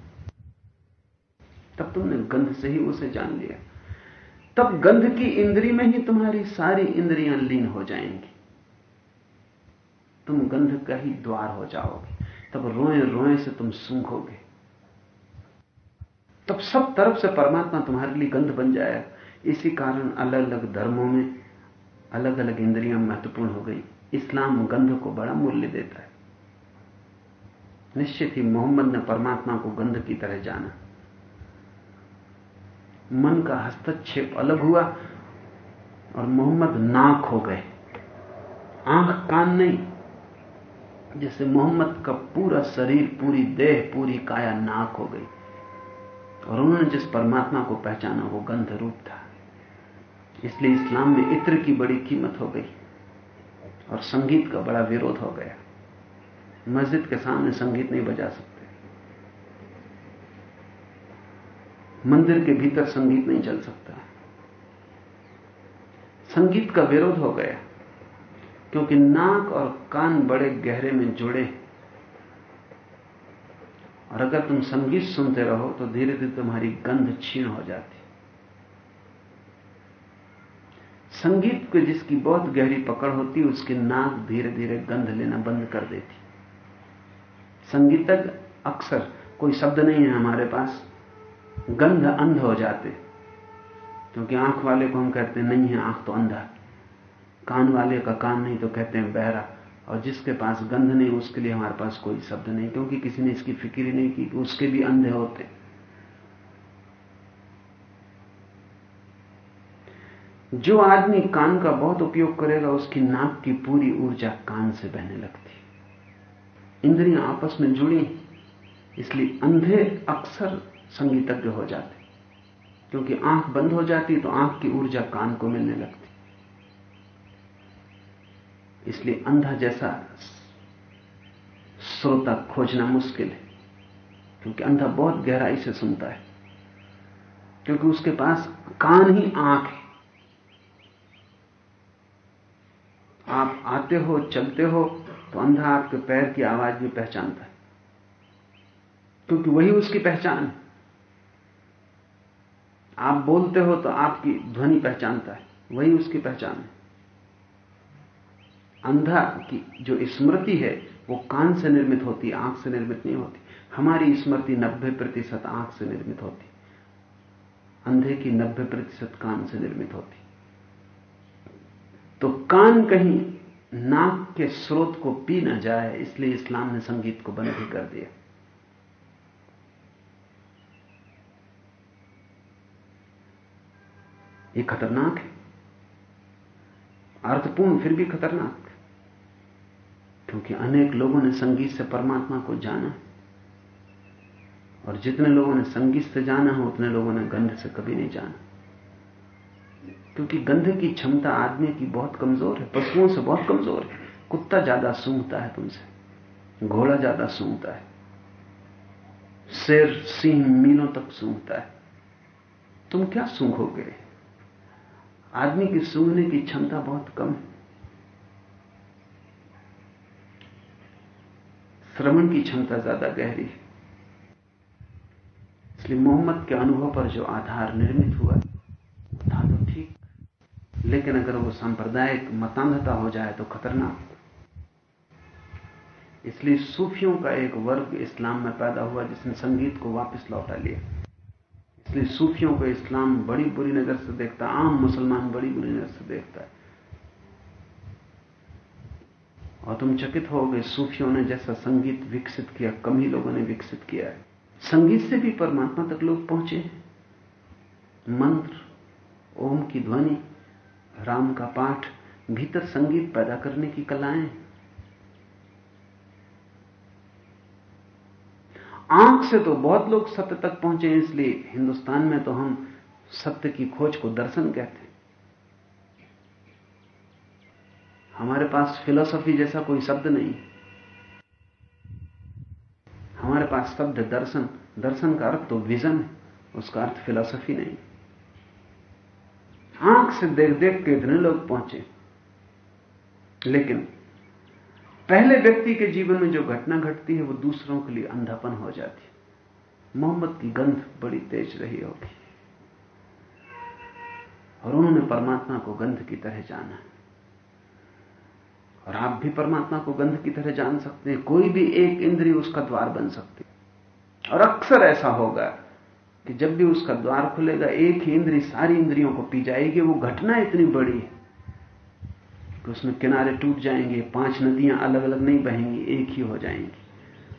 तब तुमने गंध से ही उसे जान लिया। तब गंध की इंद्री में ही तुम्हारी सारी इंद्रियाँ लीन हो जाएँगी। तुम गंध का ही द्वार हो जाओगे। तब रोए रोए से तुम सूंघोगे तब सब तरफ़ से परमात्मा तुम्हारे लिए गंध बन जाएगा इसी कारण अलग अलग धर्मों में अलग अलग इंद्रियाँ महत्वपूर्ण हो गई। इस्लाम गंध को बड़ा मूल्य देता है। निश्चित ही मोहम्मद ने परमात्मा को गंध की तरह जाना। मन का हस्तक्षेप अलग हुआ और मोहम्मद नाक हो गए। आँख कान नहीं, जैसे मोहम्मद का पूरा शरीर, पूरी देह, पूरी काया नाक हो गई। और उन्होंने जिस परमात्मा को पहचाना, वो गंध रूप था। इसलिए इस्लाम में इत्र की बड़ी कीमत हो गई और संगीत का बड़ा विरोध हो गया। मस्जिद के सामने संगीत नहीं बजा सकते। मंदिर के भीतर संगीत नहीं चल सकता। संगीत का विरोध हो गया, क्योंकि नाक और कान बड़े गहरे में जुड़े और अगर तुम संगीत सुनते रहो तो धीरे धीरे तुम्हारी गंध क्षीण हो जाती। संगीत को जिसकी बहुत गहरी पकड़ होती, उसकी नाक धीरे धीरे गंध लेना बंद कर देती। संगीतक अक्सर कोई शब्द नहीं है हमारे पास। गंध अंध हो जाते। क्योंकि आँख वाले को हम कहते हैं, नहीं है, आँख तो अंधा कान वाले का कान नहीं तो कहते हैं, बहरा। और जिसके पास गंध नहीं, उसके लिए हमारे पास कोई शब्द नहीं, क्योंकि किसी ने इसकी फ़िक्र ही नहीं की कि उसके भी अंधे होते। जो आदमी कान का बहुत उपयोग करेगा, उसकी नाक की पूरी ऊर्जा कान से बहने लगती। इंद्रियाँ आपस में जुड़ी इसलिए अंधे अक्सर संगीतज्ञ हो जाते। क्योंकि आँख बंद हो जाती तो आँख की ऊर्जा कान को मिलने लगती। इसलिए अंधा जैसा श्रोता खोजना मुश्किल है, क्योंकि अंधा बहुत गहराई से सुनता है। क्योंकि उसके पास कान ही आँख है। आप आते हो, चलते हो तो अंधा आपके पैर की आवाज़ भी पहचानता है। क्योंकि वही उसकी पहचान है। आप बोलते हो तो आपकी ध्वनि पहचानता है, वही उसकी पहचान है। अंधा की जो स्मृति है, वो कान से निर्मित होती आँख से निर्मित नहीं होती। हमारी स्मृति 90 प्रतिशत आँख से निर्मित होती। अंधे की 90 प्रतिशत कान से निर्मित होती। तो कान कहीं नाक के स्रोत को पी न जाए, इसलिए इस्लाम ने संगीत को बंद ही कर दिया। ये खतरनाक है। अर्थपूर्ण, फिर भी खतरनाक। क्योंकि अनेक लोगों ने संगीत से परमात्मा को जाना। और जितने लोगों ने संगीत से जाना है, उतने लोगों ने गंध से कभी नहीं जाना। क्योंकि गंध की क्षमता आदमी की बहुत कमज़ोर है, पशुओं से बहुत कमज़ोर है। कुत्ता ज़्यादा सूंघता है तुमसे, घोड़ा ज़्यादा सूंघता है, शेर, सिंह मीलों तक सूंघता है। तुम क्या सूंघोगे? आदमी की सूंघने की क्षमता बहुत कम है। श्रवण की क्षमता ज़्यादा गहरी है। इसलिए मोहम्मद के अनुभव पर जो आधार निर्मित हुआ, था तो ठीक। लेकिन अगर वो सांप्रदायिक मतान्धता हो जाए तो खतरनाक। इसलिए सूफियों का एक वर्ग इस्लाम में पैदा हुआ, जिसने संगीत को वापस लौटा लिया। इसलिए सूफियों को इस्लाम बड़ी बुरी नज़र से देखता आम मुसलमान बड़ी बुरी नज़र से देखता है। और तुम चकित हो गए, सूफियों ने जैसा संगीत विकसित किया, कम ही लोगों ने विकसित किया है। संगीत से भी परमात्मा तक लोग पहुँचे मंत्र, ओम की ध्वनि, राम का पाठ, भीतर संगीत पैदा करने की कलाएँ आँख से तो बहुत लोग सत्य तक पहुँचे हैं, इसलिए हिंदुस्तान में तो हम सत्य की खोज को दर्शन कहते हैं। हमारे पास फिलोसफी जैसा कोई शब्द नहीं। हमारे पास शब्द दर्शन दर्शन का अर्थ तो विजन है, उसका अर्थ फिलोसफी नहीं। आँख से देख देख के इतने लोग पहुँचे। लेकिन पहले व्यक्ति के जीवन में जो घटना घटती है, वो दूसरों के लिए अंधापन हो जाती है। मोहम्मद की गंध बड़ी तेज रही होगी। और उन्होंने परमात्मा को गंध की तरह जाना। और आप भी परमात्मा को गंध की तरह जान सकते हैं। कोई भी एक इंद्रिय उसका द्वार बन सकती और अक्सर ऐसा होगा कि जब भी उसका द्वार खुलेगा, एक ही इंद्री सारी इंद्रियों को पी जाएगी, वो घटना इतनी बड़ी है कि उसमें किनारे टूट जाएँगे पाँच नदियाँ अलग अलग नहीं बहेंगी एक ही हो जाएँगी।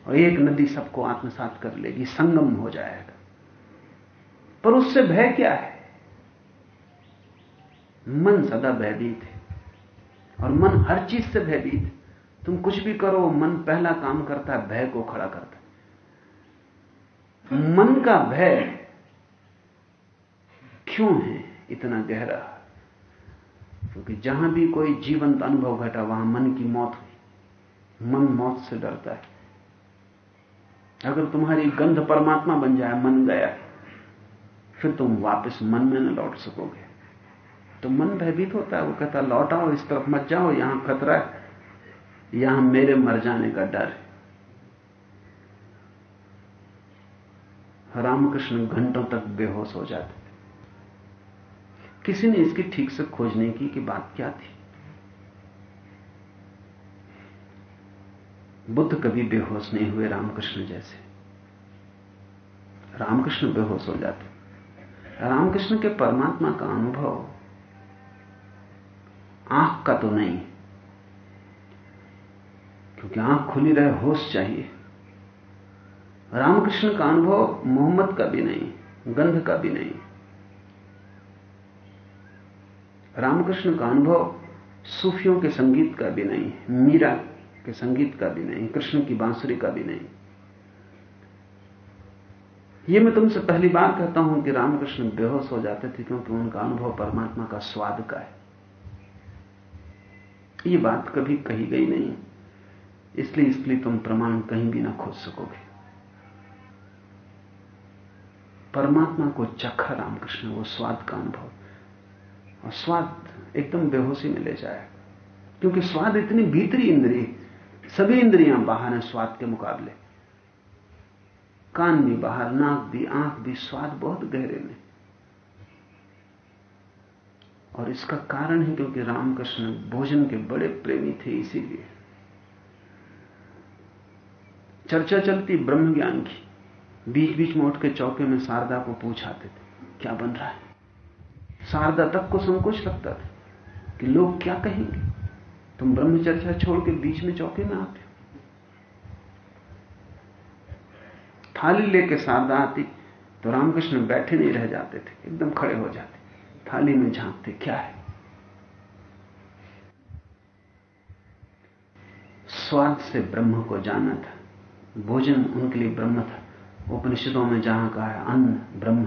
और एक नदी सबको आत्मसात कर लेगी संगम हो जाएगा। पर उससे भय क्या है? मन सदा भयभीत है। और मन हर चीज़ से भयभीत है। तुम कुछ भी करो मन पहला काम करता है भय को खड़ा करता है। मन का भय क्यों है इतना गहरा? क्योंकि जहाँ भी कोई जीवंत अनुभव घटा वहाँ मन की मौत हुई मन मौत से डरता है। अगर तुम्हारी गंध परमात्मा बन जाए, मन गया, फिर तुम वापस मन में न लौट सकोगे। तो मन भयभीत होता है, वो कहता लौट आओ इस तरफ़ मत जाओ, यहाँ खतरा है। यहाँ मेरे मर जाने का डर है। रामकृष्ण घंटों तक बेहोश हो जाते। किसी ने इसकी ठीक से खोज नहीं की कि बात क्या थी। बुद्ध कभी बेहोश नहीं हुए रामकृष्ण जैसे। रामकृष्ण बेहोश हो जाते। रामकृष्ण के परमात्मा का अनुभव आँख का तो नहीं, क्योंकि आँख खुली रहे, होश चाहिए। रामकृष्ण का अनुभव मोहम्मद का भी नहीं, गंध का भी नहीं। रामकृष्ण का अनुभव सूफियों के संगीत का भी नहीं है, मीरा के संगीत का भी नहीं, कृष्ण की बांसुरी का भी नहीं। ये मैं तुमसे पहली बार कहता हूँ कि रामकृष्ण बेहोश हो जाते थे क्योंकि उनका अनुभव परमात्मा का स्वाद का है। ये बात कभी कही गई नहीं, इसलिए इसलिए तुम प्रमाण कहीं भी ना खोज सकोगे। परमात्मा को चखा रामकृष्ण, वो स्वाद का अनुभव। और स्वाद एकदम बेहोशी में ले जाए। क्योंकि स्वाद इतनी भीतरी इंद्रिय, सभी इंद्रियाँ बाहर हैं स्वाद के मुकाबले। कान भी बाहर, नाक भी, आँख भी, स्वाद बहुत गहरे में। और इसका कारण है क्योंकि रामकृष्ण भोजन के बड़े प्रेमी थे, इसीलिए। चर्चा चलती ब्रह्म ज्ञान की। बीच बीच में उठ के चौके में शारदा को पूछाते थे, क्या बन रहा है? शारदा तक को संकोच लगता था कि लोग क्या कहेंगे? तुम ब्रह्म चर्चा छोड़ के बीच में चौके में आते हो। थाली लेके शारदा आती तो रामकृष्ण बैठे नहीं रह जाते थे, एकदम खड़े हो जाते। थाली में झांकते, क्या है? स्वाद से ब्रह्म को जाना था। भोजन उनके लिए ब्रह्म था। उपनिषदों में जहाँ कहा है, अन्न ब्रह्म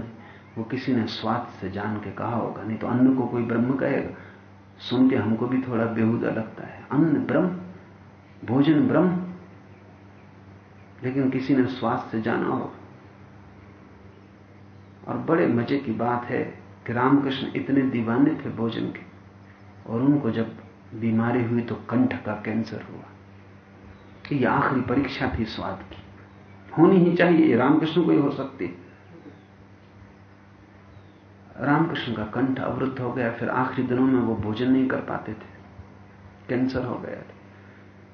वो किसी ने स्वाद से जान के कहा होगा, नहीं तो अन्न को कोई ब्रह्म कहेगा? सुन के हमको भी थोड़ा बेहुदा लगता है। अन्न ब्रह्म, भोजन ब्रह्म, लेकिन किसी ने स्वाद से जाना होगा। और बड़े मज़े की बात है कि रामकृष्ण इतने दीवाने थे भोजन के, और उनको जब बीमारी हुई तो कंठ का कैंसर हुआ। ये आखिरी परीक्षा थी स्वाद की। होनी ही चाहिए रामकृष्ण को ही हो सकती। रामकृष्ण का कंठ अवरुद्ध हो गया, फिर आखिरी दिनों में वो भोजन नहीं कर पाते थे। कैंसर हो गया था।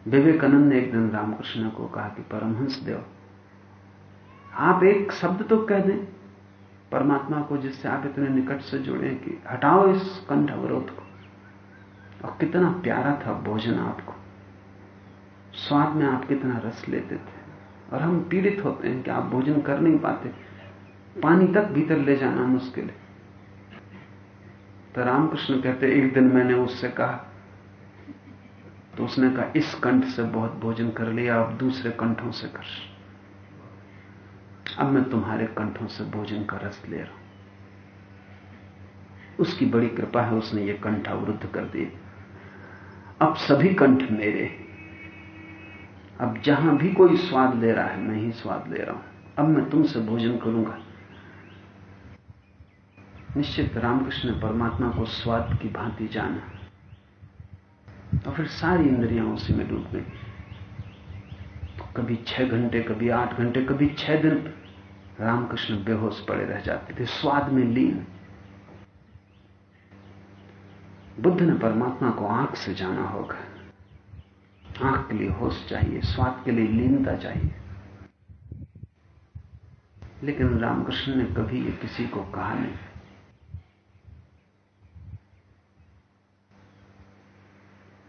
विवेकानंद ने एक दिन रामकृष्ण को कहा कि परमहंस देव, आप एक शब्द तो कह दें परमात्मा को जिससे आप इतने निकट से जुड़े कि हटाओ इस कंठ अवरोध को। और कितना प्यारा था भोजन आपको। स्वाद में आप कितना रस लेते थे। और हम पीड़ित होते हैं कि आप भोजन कर नहीं पाते। पानी तक भीतर ले जाना मुश्किल है। तो रामकृष्ण कहते, एक दिन मैंने उससे कहा तो उसने कहा, इस कंठ से बहुत भोजन कर लिया, अब दूसरे कंठों से कर। अब मैं तुम्हारे कंठों से भोजन का रस ले रहा हूँ। उसकी बड़ी कृपा है, उसने ये कंठ अवरुद्ध कर दिए अब सभी कंठ मेरे अब जहाँ भी कोई स्वाद ले रहा है, मैं ही स्वाद ले रहा हूँ। अब मैं तुमसे भोजन करूँगा। निश्चित रामकृष्ण ने परमात्मा को स्वाद की भांति जाना। और फिर सारी इंद्रियाँ उसी में डूब गई। कभी छह घंटे, कभी आठ घंटे, कभी छह दिन रामकृष्ण बेहोश पड़े रह जाते थे, स्वाद में लीन। बुद्ध ने परमात्मा को आँख से जाना होगा। आँख के लिए होश चाहिए, स्वाद के लिए लीनता चाहिए। लेकिन रामकृष्ण ने कभी ये किसी को कहा नहीं।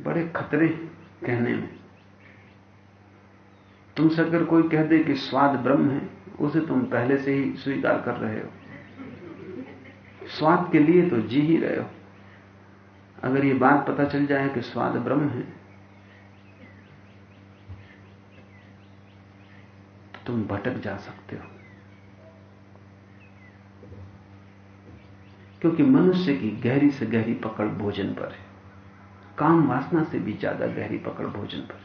बड़े खतरे कहने में। तुमसे अगर कोई कह दे कि स्वाद ब्रह्म है, उसे तुम पहले से ही स्वीकार कर रहे हो। स्वाद के लिए तो जी ही रहे हो। अगर ये बात पता चल जाए कि स्वाद ब्रह्म है तो तुम भटक जा सकते हो। क्योंकि मनुष्य की गहरी से गहरी पकड़ भोजन पर है। काम वासना से भी ज़्यादा गहरी पकड़ भोजन पर।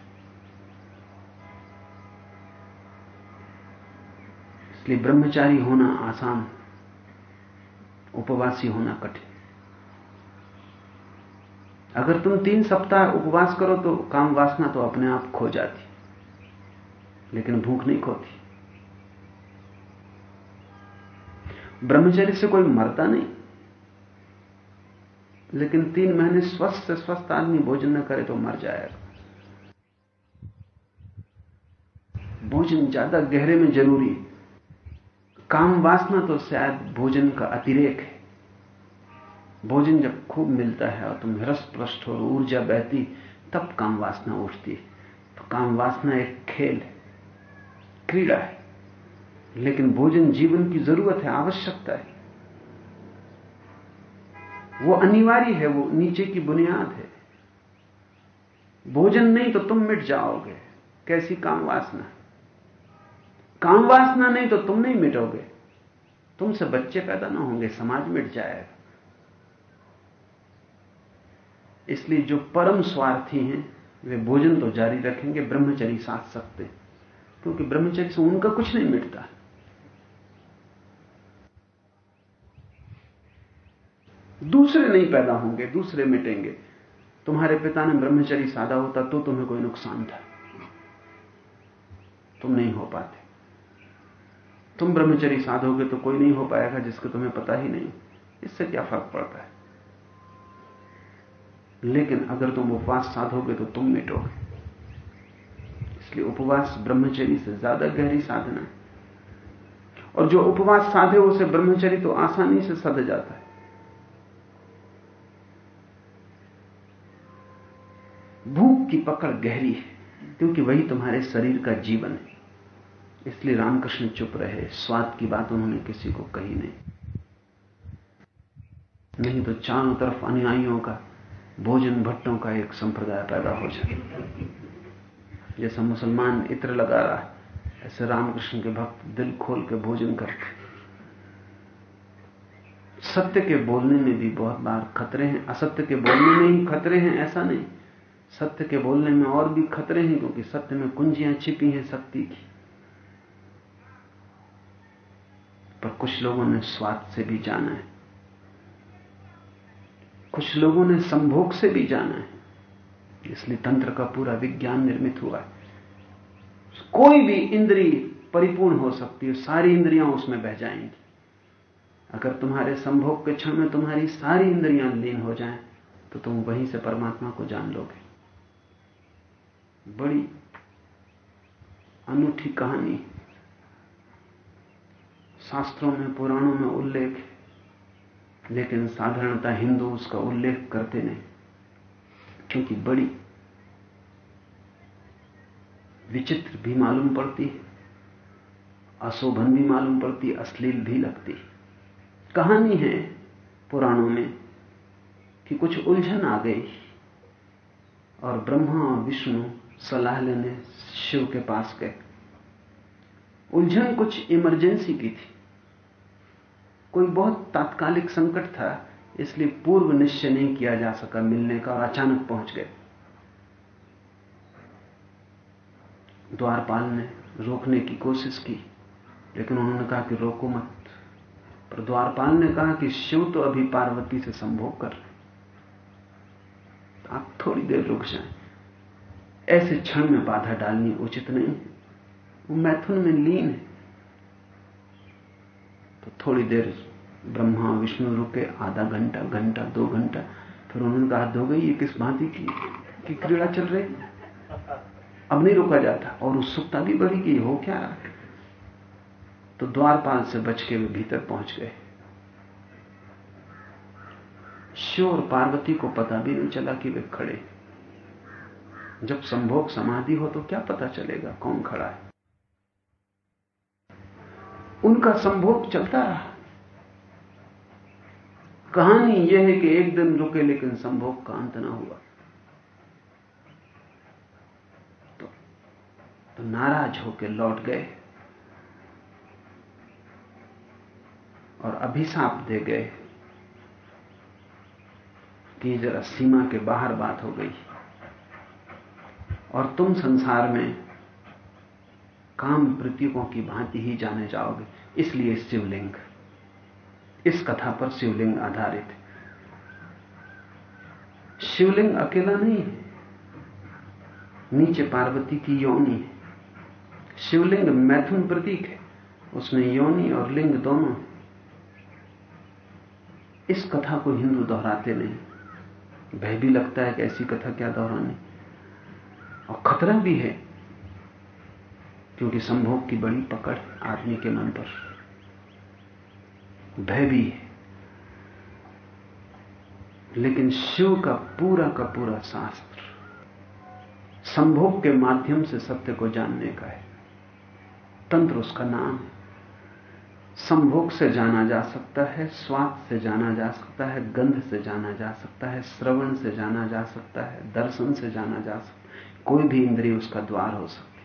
इसलिए ब्रह्मचारी होना आसान, उपवासी होना कठिन। अगर तुम तीन सप्ताह उपवास करो तो काम वासना तो अपने आप खो जाती, लेकिन भूख नहीं खोती। ब्रह्मचर्य से कोई मरता नहीं। लेकिन तीन महीने स्वस्थ से स्वस्थ आदमी भोजन न करे तो मर जाएगा। भोजन ज़्यादा गहरे में ज़रूरी है। काम वासना तो शायद भोजन का अतिरेक है। भोजन जब खूब मिलता है और तुम हृष्ट पृष्ठ हो, ऊर्जा बहती, तब काम वासना उठती है। तो काम वासना एक खेल है, क्रीड़ा है। लेकिन भोजन जीवन की ज़रूरत है, आवश्यकता है। वो अनिवार्य है, वो नीचे की बुनियाद है। भोजन नहीं तो तुम मिट जाओगे। कैसी काम वासना? काम वासना नहीं तो तुम नहीं मिटोगे। तुमसे बच्चे पैदा ना होंगे, समाज मिट जाएगा। इसलिए जो परम स्वार्थी हैं, वे भोजन तो जारी रखेंगे, ब्रह्मचरी साथ सकते क्योंकि ब्रह्मचर्य से उनका कुछ नहीं मिटता। दूसरे नहीं पैदा होंगे, दूसरे मिटेंगे। तुम्हारे पिता ने ब्रह्मचरी साधा होता तो तुम्हें कोई नुकसान था। तुम नहीं हो पाते। तुम ब्रह्मचरी साधोगे तो कोई नहीं हो पाएगा जिसका तुम्हें पता ही नहीं। इससे क्या फ़र्क पड़ता है? लेकिन अगर तुम उपवास साधोगे तो तुम मिटोगे। इसलिए उपवास ब्रह्मचरी से ज़्यादा गहरी साधना है। और जो उपवास साधे उसे ब्रह्मचरी तो आसानी से सद जाता है। की पकड़ गहरी है, क्योंकि वही तुम्हारे शरीर का जीवन है। इसलिए रामकृष्ण चुप रहे, स्वाद की बात उन्होंने किसी को कही नहीं। नहीं तो चारों तरफ़ अनुयायियों का, भोजन भट्टों का एक संप्रदाय पैदा हो जाए। जैसा मुसलमान इत्र लगा रहा है, ऐसे रामकृष्ण के भक्त दिल खोल के भोजन करते सत्य के बोलने में भी बहुत बार खतरे हैं, असत्य के बोलने में ही खतरे हैं, ऐसा नहीं। सत्य के बोलने में और भी खतरे हैं, क्योंकि सत्य में कुंजियाँ छिपी हैं शक्ति की। पर कुछ लोगों ने स्वाद से भी जाना है। कुछ लोगों ने संभोग से भी जाना है। इसलिए तंत्र का पूरा विज्ञान निर्मित हुआ है। कोई भी इंद्री परिपूर्ण हो सकती है, सारी इंद्रियाँ उसमें बह जाएँगी। अगर तुम्हारे संभोग के क्षण में तुम्हारी सारी इंद्रियाँ लीन हो जाएँ तो तुम वहीं से परमात्मा को जान लोगे। बड़ी अनूठी कहानी शास्त्रों में, पुराणों में उल्लेख, लेकिन साधारणता हिंदू उसका उल्लेख करते नहीं, क्योंकि बड़ी विचित्र भी मालूम पड़ती है, अशोभन भी मालूम पड़ती अश्लील भी लगती कहानी है पुराणों में कि कुछ उलझन आ गई और ब्रह्मा और विष्णु सलाह लेने शिव के पास गए। उलझन कुछ इमरजेंसी की थी। कोई बहुत तात्कालिक संकट था, इसलिए पूर्व निश्चय नहीं किया जा सका मिलने का और अचानक पहुँच गए। द्वारपाल ने रोकने की कोशिश की, लेकिन उन्होंने कहा कि रोको मत। पर द्वारपाल ने कहा कि शिव तो अभी पार्वती से संभोग कर रहे आप थोड़ी देर रुक जाएँ। ऐसे क्षण में बाधा डालनी उचित नहीं वो मैथुन में लीन है। तो थोड़ी देर ब्रह्मा विष्णु रुके आधा घंटा घंटा दो घंटा फिर उन्होंने कहा हो गई ये किस भांति की, की क्रीड़ा चल रही? अब नहीं रुका जाता और उत्सुकता भी बढ़ी कि हो क्या? तो द्वारपाल से बच के वे भीतर पहुँच गए। शिव और पार्वती को पता भी नहीं चला कि वे खड़े जब संभोग समाधि हो तो क्या पता चलेगा कौन खड़ा है? उनका संभोग चलता रहा। कहानी यह है कि एक दिन रुके लेकिन संभोग का अंत ना हुआ। तो, तो नाराज़ होकर लौट गए और अभिशाप दे गए कि जरा सीमा के बाहर बात हो गई। और तुम संसार में काम प्रतीकों की भांति ही जाने जाओगे। इसलिए शिवलिंग, इस कथा पर शिवलिंग आधारित। है शिवलिंग अकेला नहीं है। नीचे पार्वती की योनि है। शिवलिंग मैथुन प्रतीक है। उसमें योनि और लिंग दोनों इस कथा को हिंदू दोहराते नहीं। भय भी लगता है कि ऐसी कथा क्या दोहरानी। और खतरा भी है क्योंकि संभोग की बड़ी पकड़ आदमी के मन पर। भय भी है। लेकिन शिव का पूरा का पूरा शास्त्र संभोग के माध्यम से सत्य को जानने का है। तंत्र उसका नाम है। संभोग से जाना जा सकता है, स्वाद से जाना जा सकता है, गंध से जाना जा सकता है, श्रवण से जाना जा सकता है, दर्शन से जाना जा सकता है। कोई भी इंद्रिय उसका द्वार हो सकती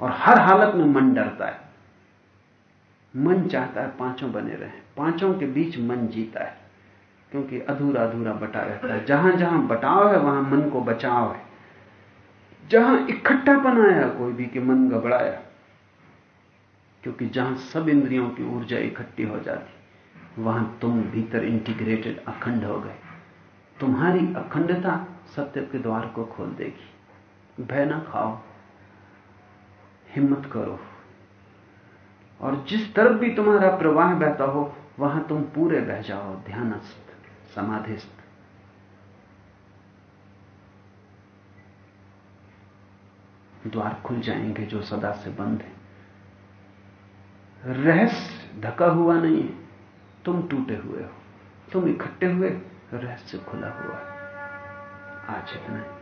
और हर हालत में मन डरता है। मन चाहता है पाँचों बने रहे। पाँचों के बीच मन जीता है। क्योंकि अधूरा अधूरा बटा रहता है। जहाँ जहाँ बटाव है, वहाँ मन को बचाव है। जहाँ इकट्ठा बनाया कोई भी कि मन घबराया क्योंकि जहाँ सब इंद्रियों की ऊर्जा इकट्ठी हो जाती, वहाँ तुम भीतर इंटीग्रेटेड अखंड हो गए। तुम्हारी अखंडता सत्य के द्वार को खोल देगी। भय ना खाओ, हिम्मत करो। और जिस तरफ़ भी तुम्हारा प्रवाह बहता हो, वहाँ तुम पूरे बह जाओ, ध्यानस्थ, समाधिस्थ। द्वार खुल जाएँगे जो सदा से बंद है। रहस्य ढका हुआ नहीं है। तुम टूटे हुए हो। तुम इकट्ठे हुए, रहस्य खुला हुआ है। आज इतना है।